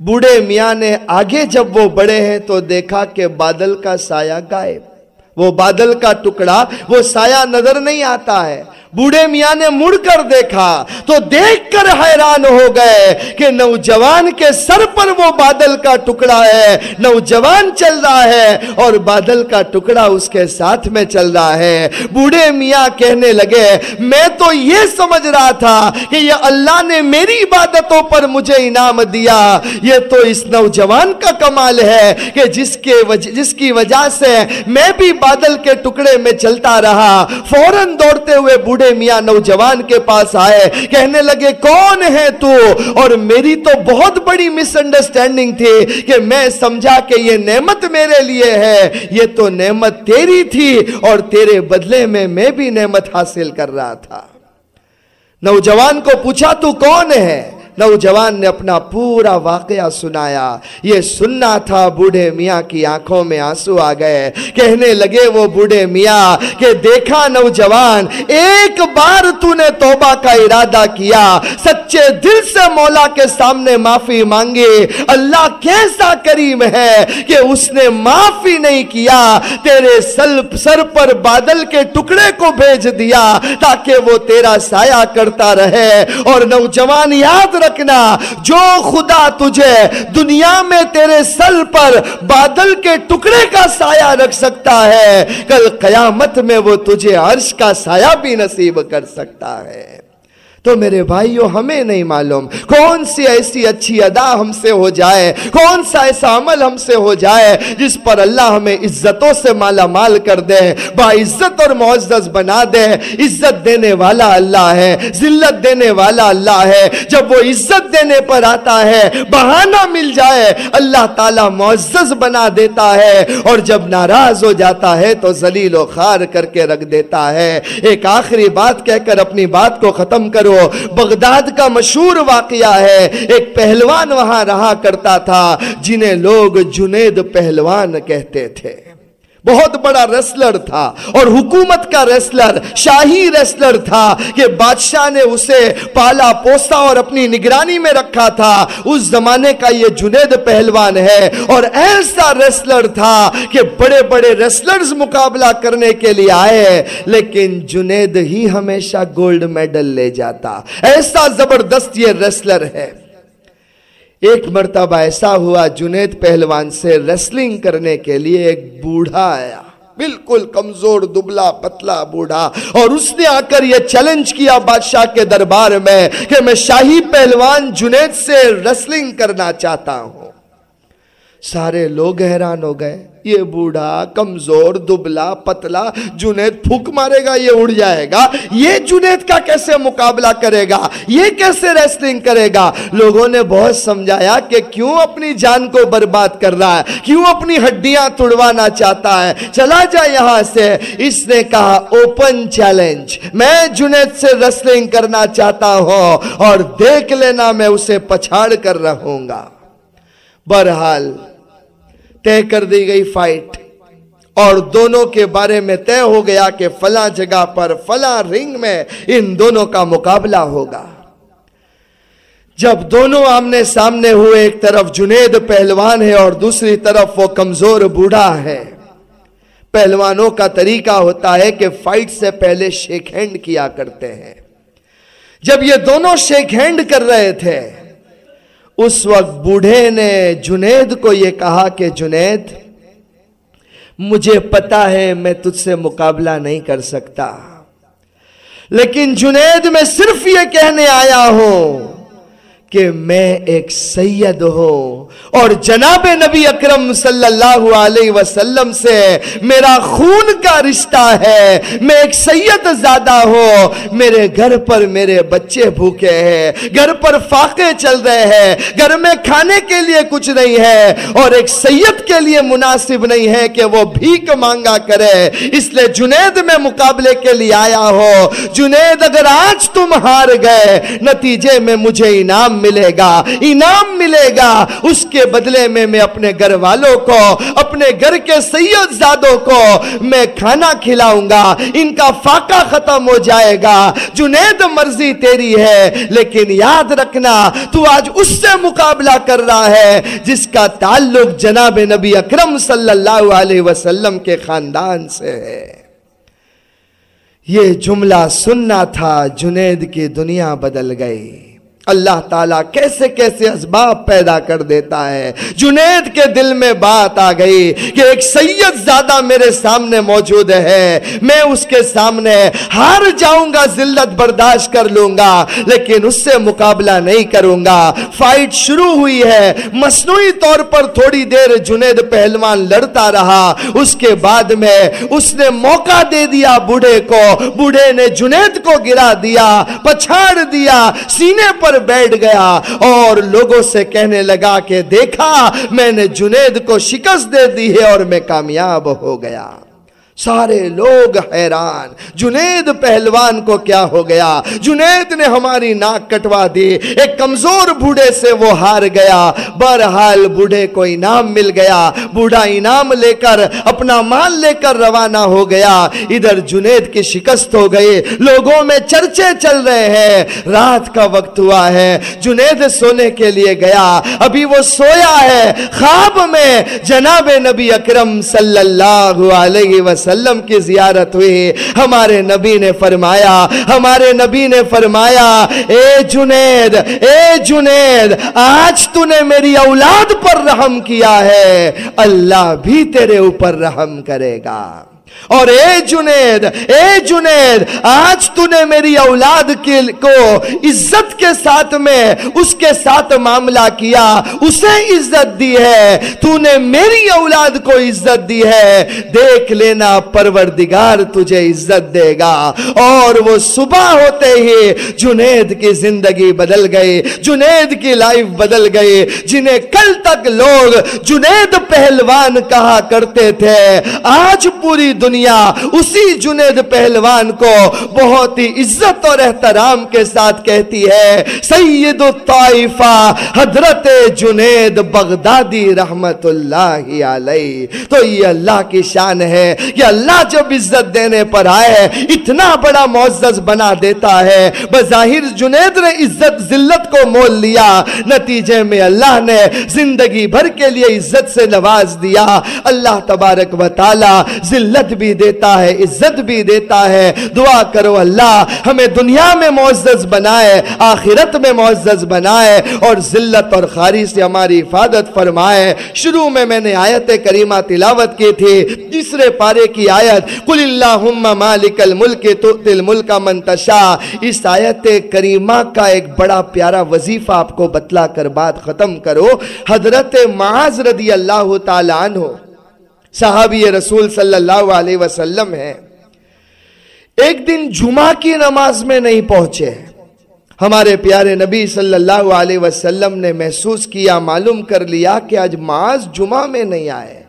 بوڑھے میاں نے آگے جب وہ بڑے ہیں تو دیکھا کہ بادل کا سایہ غائب۔ وہ بادل کا ٹکڑا، وہ سایہ نظر نہیں آتا ہے۔ بوڑھے میاں نے مڑ کر دیکھا تو دیکھ کر حیران ہو گئے کہ نوجوان کے سر پر وہ بادل کا ٹکڑا ہے۔ نوجوان چل رہا ہے اور بادل کا ٹکڑا اس کے ساتھ میں چل رہا ہے۔ بوڑھے میاں کہنے لگے، میں تو یہ سمجھ رہا تھا کہ یہ اللہ نے میری عبادتوں پر مجھے انعام دیا۔ یہ تو اس نوجوان کا کمال ہے کہ جس کے وجہ جس کی وجہ سے میں بھی بادل کے ٹکڑے میں چلتا رہا۔ فوراً دوڑتے ہوئے بوڑھے بوڑھے میاں نوجوان کے پاس آئے، کہنے لگے، کون ہے تو؟ اور میری تو بہت بڑی مس انڈرسٹینڈنگ تھی کہ میں سمجھا کہ یہ نعمت میرے لیے ہے۔ یہ تو نعمت تیری تھی اور تیرے بدلے میں میں بھی نعمت حاصل کر رہا تھا۔ نوجوان کو پوچھا، تو کون ہے؟ نوجوان نے اپنا پورا واقعہ سنایا۔ یہ سننا تھا بوڑھے میاں کی آنکھوں میں آنسو آ گئے۔ کہنے لگے وہ بوڑھے میاں کہ دیکھا نوجوان، ایک بار تو نے توبہ کا ارادہ کیا۔ سچے دل سے مولا کے سامنے معافی مانگی اللہ کیسا کریم ہے کہ اس نے معافی نہیں کیا۔ تیرے سر پر بادل کے ٹکڑے کو بھیج دیا تاکہ وہ تیرا سایہ کرتا رہے۔ اور نوجوان یاد رہے رکھنا، جو خدا تجھے دنیا میں تیرے سل پر بادل کے ٹکڑے کا سایہ رکھ سکتا ہے، کل قیامت میں وہ تجھے عرش کا سایہ بھی نصیب کر سکتا ہے۔ تو میرے بھائیو، ہمیں نہیں معلوم کون سی ایسی اچھی ادا ہم سے ہو جائے، کون سا ایسا عمل ہم سے ہو جائے جس پر اللہ ہمیں عزتوں سے مالا مال کر دے با عزت اور معزز بنا دے۔ عزت دینے والا اللہ ہے، ذلت دینے والا اللہ ہے۔ جب وہ عزت دینے پر آتا ہے، بہانہ مل جائے، اللہ تعالیٰ معزز بنا دیتا ہے۔ اور جب ناراض ہو جاتا ہے تو ذلیل و خار کر کے رکھ دیتا ہے۔ ایک آخری بات کہہ کر اپنی بات کو ختم کرو۔ بغداد کا مشہور واقعہ ہے، ایک پہلوان وہاں رہا کرتا تھا، جنہیں لوگ جنید پہلوان کہتے تھے۔ بہت بڑا ریسلر تھا اور حکومت کا ریسلر شاہی ریسلر تھا کہ بادشاہ نے اسے پالا پوسا اور اپنی نگرانی میں رکھا تھا۔ اس زمانے کا یہ جنید پہلوان ہے اور ایسا ریسلر تھا کہ بڑے بڑے ریسلرز مقابلہ کرنے کے لیے آئے، لیکن جنید ہی ہمیشہ گولڈ میڈل لے جاتا۔ ایسا زبردست یہ ریسلر ہے۔ ایک مرتبہ ایسا ہوا جنید پہلوان سے ریسلنگ کرنے کے لیے ایک بوڑھا آیا۔ بالکل کمزور، دبلا، پتلا بوڑھا۔ اور اس نے آ کر یہ چیلنج کیا بادشاہ کے دربار میں کہ میں شاہی پہلوان جنید سے ریسلنگ کرنا چاہتا ہوں۔ سارے لوگ حیران ہو گئے۔ یہ بوڑھا، کمزور، دبلا، پتلا، جنید پھوک مارے گا، یہ اڑ جائے گا۔ یہ جنید کا کیسے مقابلہ کرے گا؟ یہ کیسے ریسلنگ کرے گا؟ لوگوں نے بہت سمجھایا کہ کیوں اپنی جان کو برباد کر رہا ہے، کیوں اپنی ہڈیاں توڑوانا چاہتا ہے۔ چلا جا یہاں سے۔ اس نے کہا اوپن چیلنج میں جنید سے ریسلنگ کرنا چاہتا ہوں اور دیکھ لینا میں اسے پچھاڑ کر رہوں گا۔ بہرحال طے کر دی گئی فائٹ۔ اور دونوں کے بارے میں طے ہو گیا کہ فلاں جگہ پر فلاں رنگ میں ان دونوں کا مقابلہ ہوگا۔ جب دونوں آمنے سامنے ہوئے، ایک طرف جنید پہلوان ہے اور دوسری طرف وہ کمزور بوڑھا ہے۔ پہلوانوں کا طریقہ ہوتا ہے کہ فائٹ سے پہلے شیک ہینڈ کیا کرتے ہیں۔ جب یہ دونوں شیک ہینڈ کر رہے تھے اس وقت بوڑھے نے جنید کو یہ کہا کہ جنید، مجھے پتا ہے میں تجھ سے مقابلہ نہیں کر سکتا۔ لیکن جنید میں صرف یہ کہنے آیا ہوں۔ کہ میں ایک سید ہوں۔ اور جناب نبی اکرم صلی اللہ علیہ وسلم سے میرا خون کا رشتہ ہے۔ میں ایک سید زیادہ ہوں۔ میرے گھر پر میرے بچے بھوکے ہیں۔ گھر پر فاقے چل رہے ہیں۔ گھر میں کھانے کے لیے کچھ نہیں ہے۔ اور ایک سید کے لیے مناسب نہیں ہے کہ وہ بھیک مانگا کرے۔ اس لیے جنید میں مقابلے کے لیے آیا ہو جنید، اگر آج تم ہار گئے، نتیجے میں مجھے انعام ملے گا، انعام ملے گا۔ اس کے بدلے میں میں اپنے گھر والوں کو، اپنے گھر کے سید زادوں کو میں کھانا کھلاؤں گا۔ ان کا فاقہ ختم ہو جائے گا۔ جنید مرضی تیری ہے، لیکن یاد رکھنا، تو آج اس سے مقابلہ کر رہا ہے، جس کا تعلق جناب نبی اکرم صلی اللہ علیہ وسلم کے خاندان سے ہے۔ یہ جملہ سننا تھا، جنید کی دنیا بدل گئی۔ اللہ تعالیٰ کیسے کیسے اسباب پیدا کر دیتا ہے۔ جنید کے دل میں بات آ گئی کہ ایک سید زیادہ میرے سامنے موجود ہے۔ میں اس کے سامنے ہار جاؤں گا، ذلت برداشت کر لوں گا، لیکن اس سے مقابلہ نہیں کروں گا۔ فائٹ شروع ہوئی ہے۔ مصنوعی طور پر تھوڑی دیر جنید پہلوان لڑتا رہا۔ اس کے بعد میں اس نے موقع دے دیا بوڑھے کو۔ بوڑھے نے جنید کو گرا دیا، پچھاڑ دیا، سینے پر بیٹھ گیا اور لوگوں سے کہنے لگا کہ دیکھا میں نے جنید کو شکست دے دی ہے اور میں کامیاب ہو گیا۔ سارے لوگ حیران۔ جنید پہلوان کو کیا ہو گیا؟ جنید نے ہماری ناک کٹوا دی۔ ایک کمزور بوڑھے سے وہ ہار گیا۔ بہرحال بوڑھے کو انعام مل گیا۔ بوڑھا انعام لے کر اپنا مال لے کر روانہ ہو گیا۔ ادھر جنید کی شکست ہو گئی۔ لوگوں میں چرچے چل رہے ہیں۔ رات کا وقت ہوا ہے۔ جنید سونے کے لیے گیا۔ ابھی وہ سویا ہے۔ خواب میں جناب نبی اکرم صلی اللہ علیہ وسلم وسلم کی زیارت ہوئی۔ ہمارے نبی نے فرمایا، ہمارے نبی نے فرمایا، اے جنید اے جنید، آج تو نے میری اولاد پر رحم کیا ہے۔ اللہ بھی تیرے اوپر رحم کرے گا۔ اور اے جنید اے جنید، آج تو نے میری اولاد کو عزت کے ساتھ میں اس کے ساتھ معاملہ کیا، اسے عزت دی ہے تو نے میری اولاد کو عزت دی ہے۔ دیکھ لینا، پروردگار تجھے عزت دے گا۔ اور وہ صبح ہوتے ہی جنید کی زندگی بدل گئی، جنید کی لائف بدل گئی۔ جنہیں کل تک لوگ جنید پہلوان کہا کرتے تھے، آج پوری دنیا اسی جنید پہلوان کو بہت ہی عزت اور احترام کے ساتھ کہتی ہے، سید الطائفہ حضرت جنید بغدادی رحمت اللہ علیہ۔ تو یہ اللہ کی شان ہے کہ اللہ جب عزت دینے پر آئے، اتنا بڑا معزز بنا دیتا ہے۔ بظاہر جنید نے عزت ذلت کو مول لیا، نتیجے میں اللہ نے زندگی بھر کے لیے عزت سے نواز دیا۔ اللہ تبارک و تعالی ذلت بھی دیتا ہے، عزت بھی دیتا ہے۔ دعا کرو اللہ، ہمیں دنیا میں معزز بنائے، آخرت میں معزز بنائے اور ذلت اور خاری سے ہماری حفاظت فرمائے۔ شروع میں میں نے آیت کریمہ تلاوت کی تھی، تیسرے پارے کی آیت، قل اللہم مالک الملک تؤتی الملک من تشا اس آیت کریمہ کا ایک بڑا پیارا وظیفہ آپ کو بتلا کر بات ختم کرو۔ حضرت معاذ رضی اللہ تعالیٰ عنہ صحابی رسول صلی اللہ علیہ وسلم ہیں، ایک دن جمعہ کی نماز میں نہیں پہنچے۔ ہمارے پیارے نبی صلی اللہ علیہ وسلم نے محسوس کیا، معلوم کر لیا کہ آج معاذ جمعہ میں نہیں آئے۔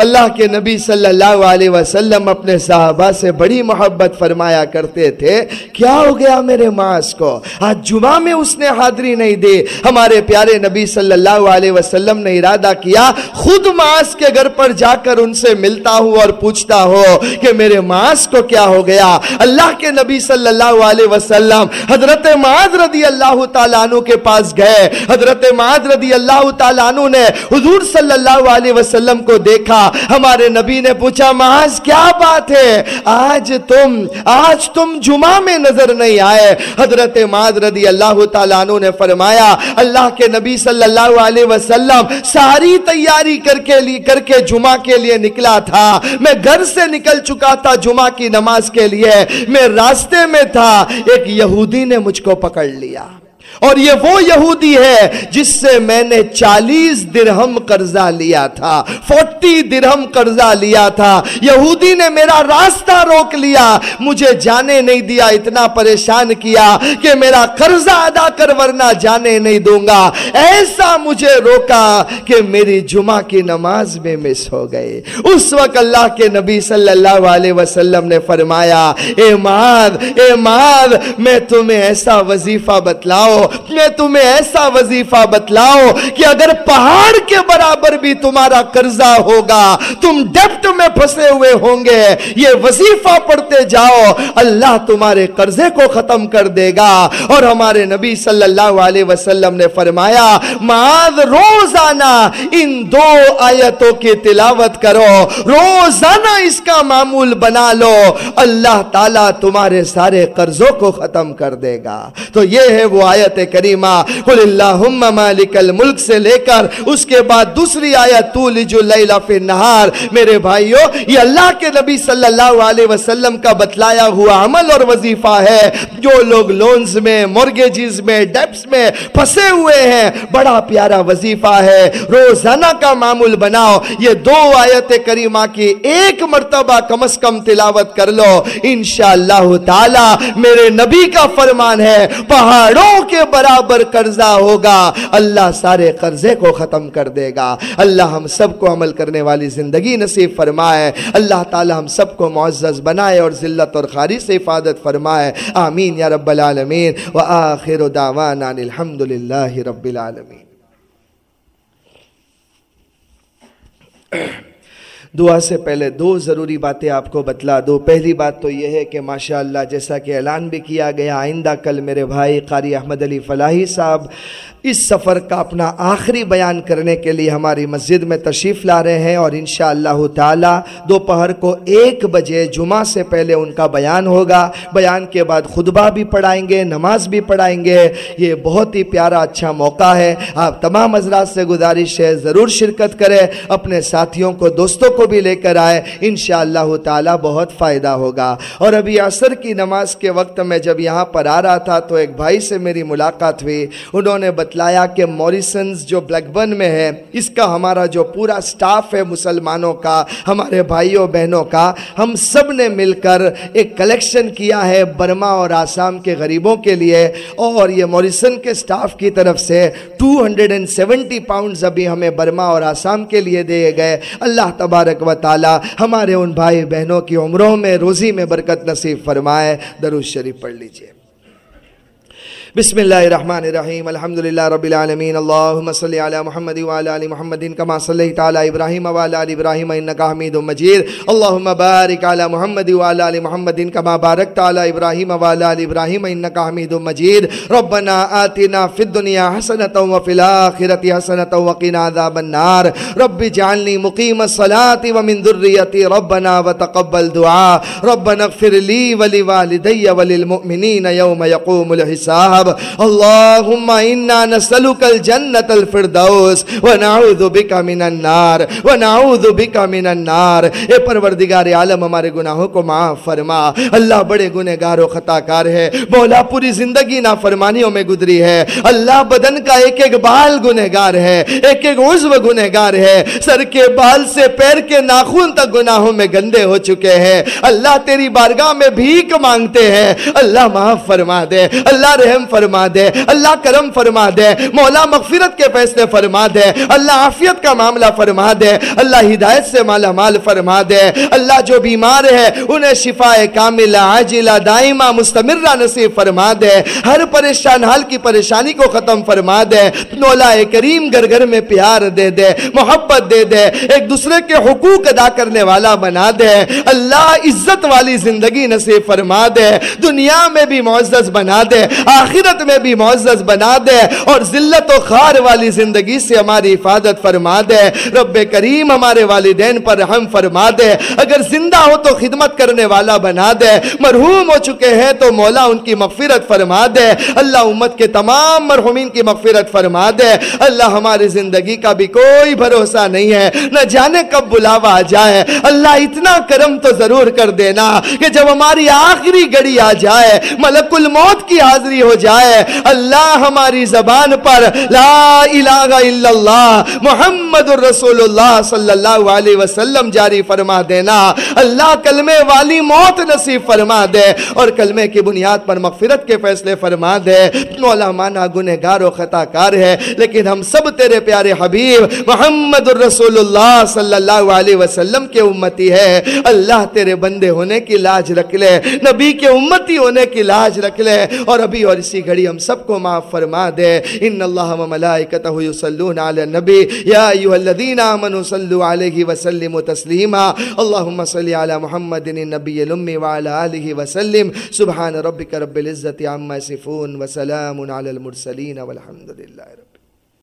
اللہ کے نبی صلی اللہ علیہ وسلم اپنے صحابہ سے بڑی محبت فرمایا کرتے تھے، کیا ہو گیا میرے ماس کو؟ آج جمعہ میں اس نے حاضری نہیں دی۔ ہمارے پیارے نبی صلی اللہ علیہ وسلم نے ارادہ کیا، خود ماس کے گھر پر جا کر ان سے ملتا ہوں اور پوچھتا ہو کہ میرے ماس کو کیا ہو گیا؟ اللہ کے نبی صلی اللہ علیہ وسلم حضرت معاذ رضی اللہ تعالیٰ عنہ کے پاس گئے۔ حضرت معاذ رضی اللہ تعالیٰ عنہ نے حضور صلی اللہ علیہ وسلم کو دیکھا۔ ہمارے نبی نے پوچھا محاذ کیا بات ہے؟ آج تم آج تم جمعہ میں نظر نہیں آئے؟ حضرت ماد رضی اللہ تعالیٰ عنہ نے فرمایا، اللہ کے نبی صلی اللہ علیہ وسلم ساری تیاری کر کے لی، کر کے جمعہ کے لیے نکلا تھا۔ میں گھر سے نکل چکا تھا جمعہ کی نماز کے لیے۔ میں راستے میں تھا، ایک یہودی نے مجھ کو پکڑ لیا۔ اور یہ وہ یہودی ہے جس سے میں نے چالیس درہم قرضہ لیا تھا، فورٹی درہم قرضہ لیا تھا۔ یہودی نے میرا راستہ روک لیا، مجھے جانے نہیں دیا، اتنا پریشان کیا کہ میرا قرضہ ادا کر ورنہ جانے نہیں دوں گا۔ ایسا مجھے روکا کہ میری جمعہ کی نماز میں مس ہو گئے۔ اس وقت اللہ کے نبی صلی اللہ علیہ وسلم نے فرمایا، اے ماد اے ماد میں تمہیں ایسا وظیفہ بتلاؤ بتلاؤ، میں تمہیں ایسا وظیفہ بتلاؤ کہ اگر پہاڑ کے برابر بھی تمہارا قرضہ ہوگا، تم ڈیپٹ میں پھنسے ہوئے ہوں گے۔ یہ وظیفہ پڑھتے جاؤ، اللہ تمہارے قرضے کو ختم کر دے گا۔ اور ہمارے نبی صلی اللہ علیہ وسلم نے فرمایا، معاذ روزانہ ان دو آیتوں کی تلاوت کرو، روزانہ اس کا معمول بنا لو۔ اللہ تعالیٰ تمہارے سارے قرضوں کو ختم کر دے گا۔ تو یہ ہے وہ آیت آیت کریمہ، قل اللہم مالک الملک سے لے کر اس کے بعد دوسری آیت تولج اللیلہ فی النہار۔ میرے بھائیو، یہ اللہ کے نبی صلی اللہ علیہ وسلم کا بتلایا ہوا عمل اور وظیفہ ہے۔ جو لوگ لونز میں، مورگیجز میں، ڈیپس میں پھسے ہوئے ہیں، بڑا پیارا وظیفہ ہے۔ روزانہ کا معمول بناؤ۔ یہ دو آیت کریمہ کی ایک مرتبہ کم از کم تلاوت کر لو۔ انشاءاللہ تعالی، میرے نبی کا فرمان ہے، پہاڑوں کے برابر قرضہ ہوگا، اللہ سارے قرضے کو ختم کر دے گا۔ اللہ ہم سب کو عمل کرنے والی زندگی نصیب فرمائے۔ اللہ تعالی ہم سب کو معزز بنائے اور ذلت اور خاری سے حفاظت فرمائے۔ آمین یا رب العالمین۔ وآخر دعوانا الحمدللہ رب العالمین۔ دعا سے پہلے دو ضروری باتیں آپ کو بتلا دو۔ پہلی بات تو یہ ہے کہ ماشاء اللہ جیسا کہ اعلان بھی کیا گیا، آئندہ کل میرے بھائی قاری احمد علی فلاحی صاحب اس سفر کا اپنا آخری بیان کرنے کے لیے ہماری مسجد میں تشریف لا رہے ہیں اور انشاءاللہ تعالی دوپہر کو ایک بجے جمعہ سے پہلے ان کا بیان ہوگا۔ بیان کے بعد خطبہ بھی پڑھائیں گے، نماز بھی پڑھائیں گے۔ یہ بہت ہی پیارا اچھا موقع ہے۔ آپ تمام حضرات سے گزارش ہے، ضرور شرکت کریں۔ اپنے ساتھیوں کو، دوستوں کو بھی لے کر آئے انشاءاللہ تعالی بہت فائدہ ہوگا۔ اور ابھی عصر کی نماز کے وقت میں جب یہاں پر آ رہا تھا تو ایک بھائی سے میری ملاقات ہوئی۔ انہوں نے بتا بتلایا کہ موریسنز جو بلیک بن میں ہے اس کا ہمارا جو پورا سٹاف ہے مسلمانوں کا، ہمارے بھائیوں، بہنوں کا، ہم سب نے مل کر ایک کلیکشن کیا ہے برما اور آسام کے غریبوں کے لیے۔ اور یہ موریسن کے سٹاف کی طرف سے two hundred and seventy pounds ابھی ہمیں برما اور آسام کے لیے دیے گئے۔ اللہ تبارک و تعالی ہمارے ان بھائی بہنوں کی عمروں میں، روزی میں برکت نصیب فرمائے۔ دروش شریف پڑھ لیجیے۔ بسم الله الرحمن الرحيم الحمد لله رب العالمين اللهم صل على محمد وعلى ال محمد كما صليت على ابراهيم وعلى ال ابراهيم انك حميد مجيد اللهم بارك على محمد وعلى ال محمد كما باركت على ابراهيم وعلى ال ابراهيم انك حميد مجيد ربنا آتنا في الدنيا حسنه وفي الاخره حسنه وقنا عذاب النار رب اجعلني مقيم الصلاه ومن ذريتي ربنا وتقبل دعاء ربنا اغفر لی لي ولوالدي وللمؤمنين يوم يقوم الحساب العذاب اللهم انا نسألك الجنة الفردوس ونعوذ بك من النار، ونعوذ بك من النار۔ اے پروردگار عالم، ہمارے گناہوں کو معاف فرما۔ اللہ بڑے گنہگار و خطا کار ہے۔ مولا پوری زندگی نافرمانیوں میں گزری ہے۔ اللہ بدن کا ایک ایک بال گنہگار ہے۔ ایک ایک عضو گنہگار ہے۔ سر کے بال سے پیر کے ناخون تک گناہوں میں گندے ہو چکے ہیں۔ اللہ تیری بارگاہ میں بھیک مانگتے ہیں۔ اللہ معاف فرما دے۔ اللہ رحم فرما دے، اللہ کرم فرما دے، مولا مغفرت کے فیصلے فرما دے، اللہ عافیت کا معاملہ فرما دے، اللہ ہدایت سے مالا مال فرما دے، اللہ جو بیمار ہے، انہیں شفا کاملہ، عاجلہ، دائمہ، مستمرہ نصیب فرما دے، ہر پریشان، حال کی پریشانی کو ختم فرما دے، مولا کریم گھر گھر میں پیار دے دے، محبت دے دے، ایک دوسرے کے حقوق ادا کرنے والا بنا دے، اللہ عزت والی زندگی نصیب فرما دے، دنیا میں بھی معزز بنا دے، آخر آخرت میں بھی معزز بنا دے اور ذلت و خار والی زندگی سے ہماری حفاظت فرما دے۔ رب کریم ہمارے والدین پر رحم فرما دے۔ اگر زندہ ہو تو خدمت کرنے والا بنا دے۔ مرحوم ہو چکے ہیں تو مولا ان کی مغفرت فرما دے۔ اللہ امت کے تمام مرحومین کی مغفرت فرما دے۔ اللہ ہماری زندگی کا بھی کوئی بھروسہ نہیں ہے۔ نہ جانے کب بلاوا آ جائے۔ اللہ اتنا کرم تو ضرور کر دینا کہ جب ہماری آخری گڑی آ جائے، ملک الموت کی حاضری ہو جائے۔ جائے۔ اللہ ہماری زبان پر لا الہ الا اللہ، محمد الرسول اللہ صلی اللہ علیہ وسلم جاری فرما دینا۔ اللہ کلمے والی موت نصیب فرما دے اور کلمے کی بنیاد پر مغفرت کے فیصلے فرما دے۔ مولا مانا گنہگار و خطا کار ہے، لیکن ہم سب تیرے پیارے حبیب محمد الرسول اللہ صلی اللہ علیہ وسلم کے امتی ہے۔ اللہ تیرے بندے ہونے کی لاج رکھ لے، نبی کے امتی ہونے کی لاج رکھ لے۔ اور ابھی اور اسی گھڑی ہم سب کو معاف فرما دے۔ ان اللہ و ملائکتہ یصلون علی النبی۔ یا ایھا الذین آمنوا صلوا علیہ وسلموا تسلیما۔ اللهم صل علی محمد النبی الامی وعلى آلہ وسلم۔ سبحان ربک رب العزت عما یصفون وسلام علی المرسلین والحمد للہ رب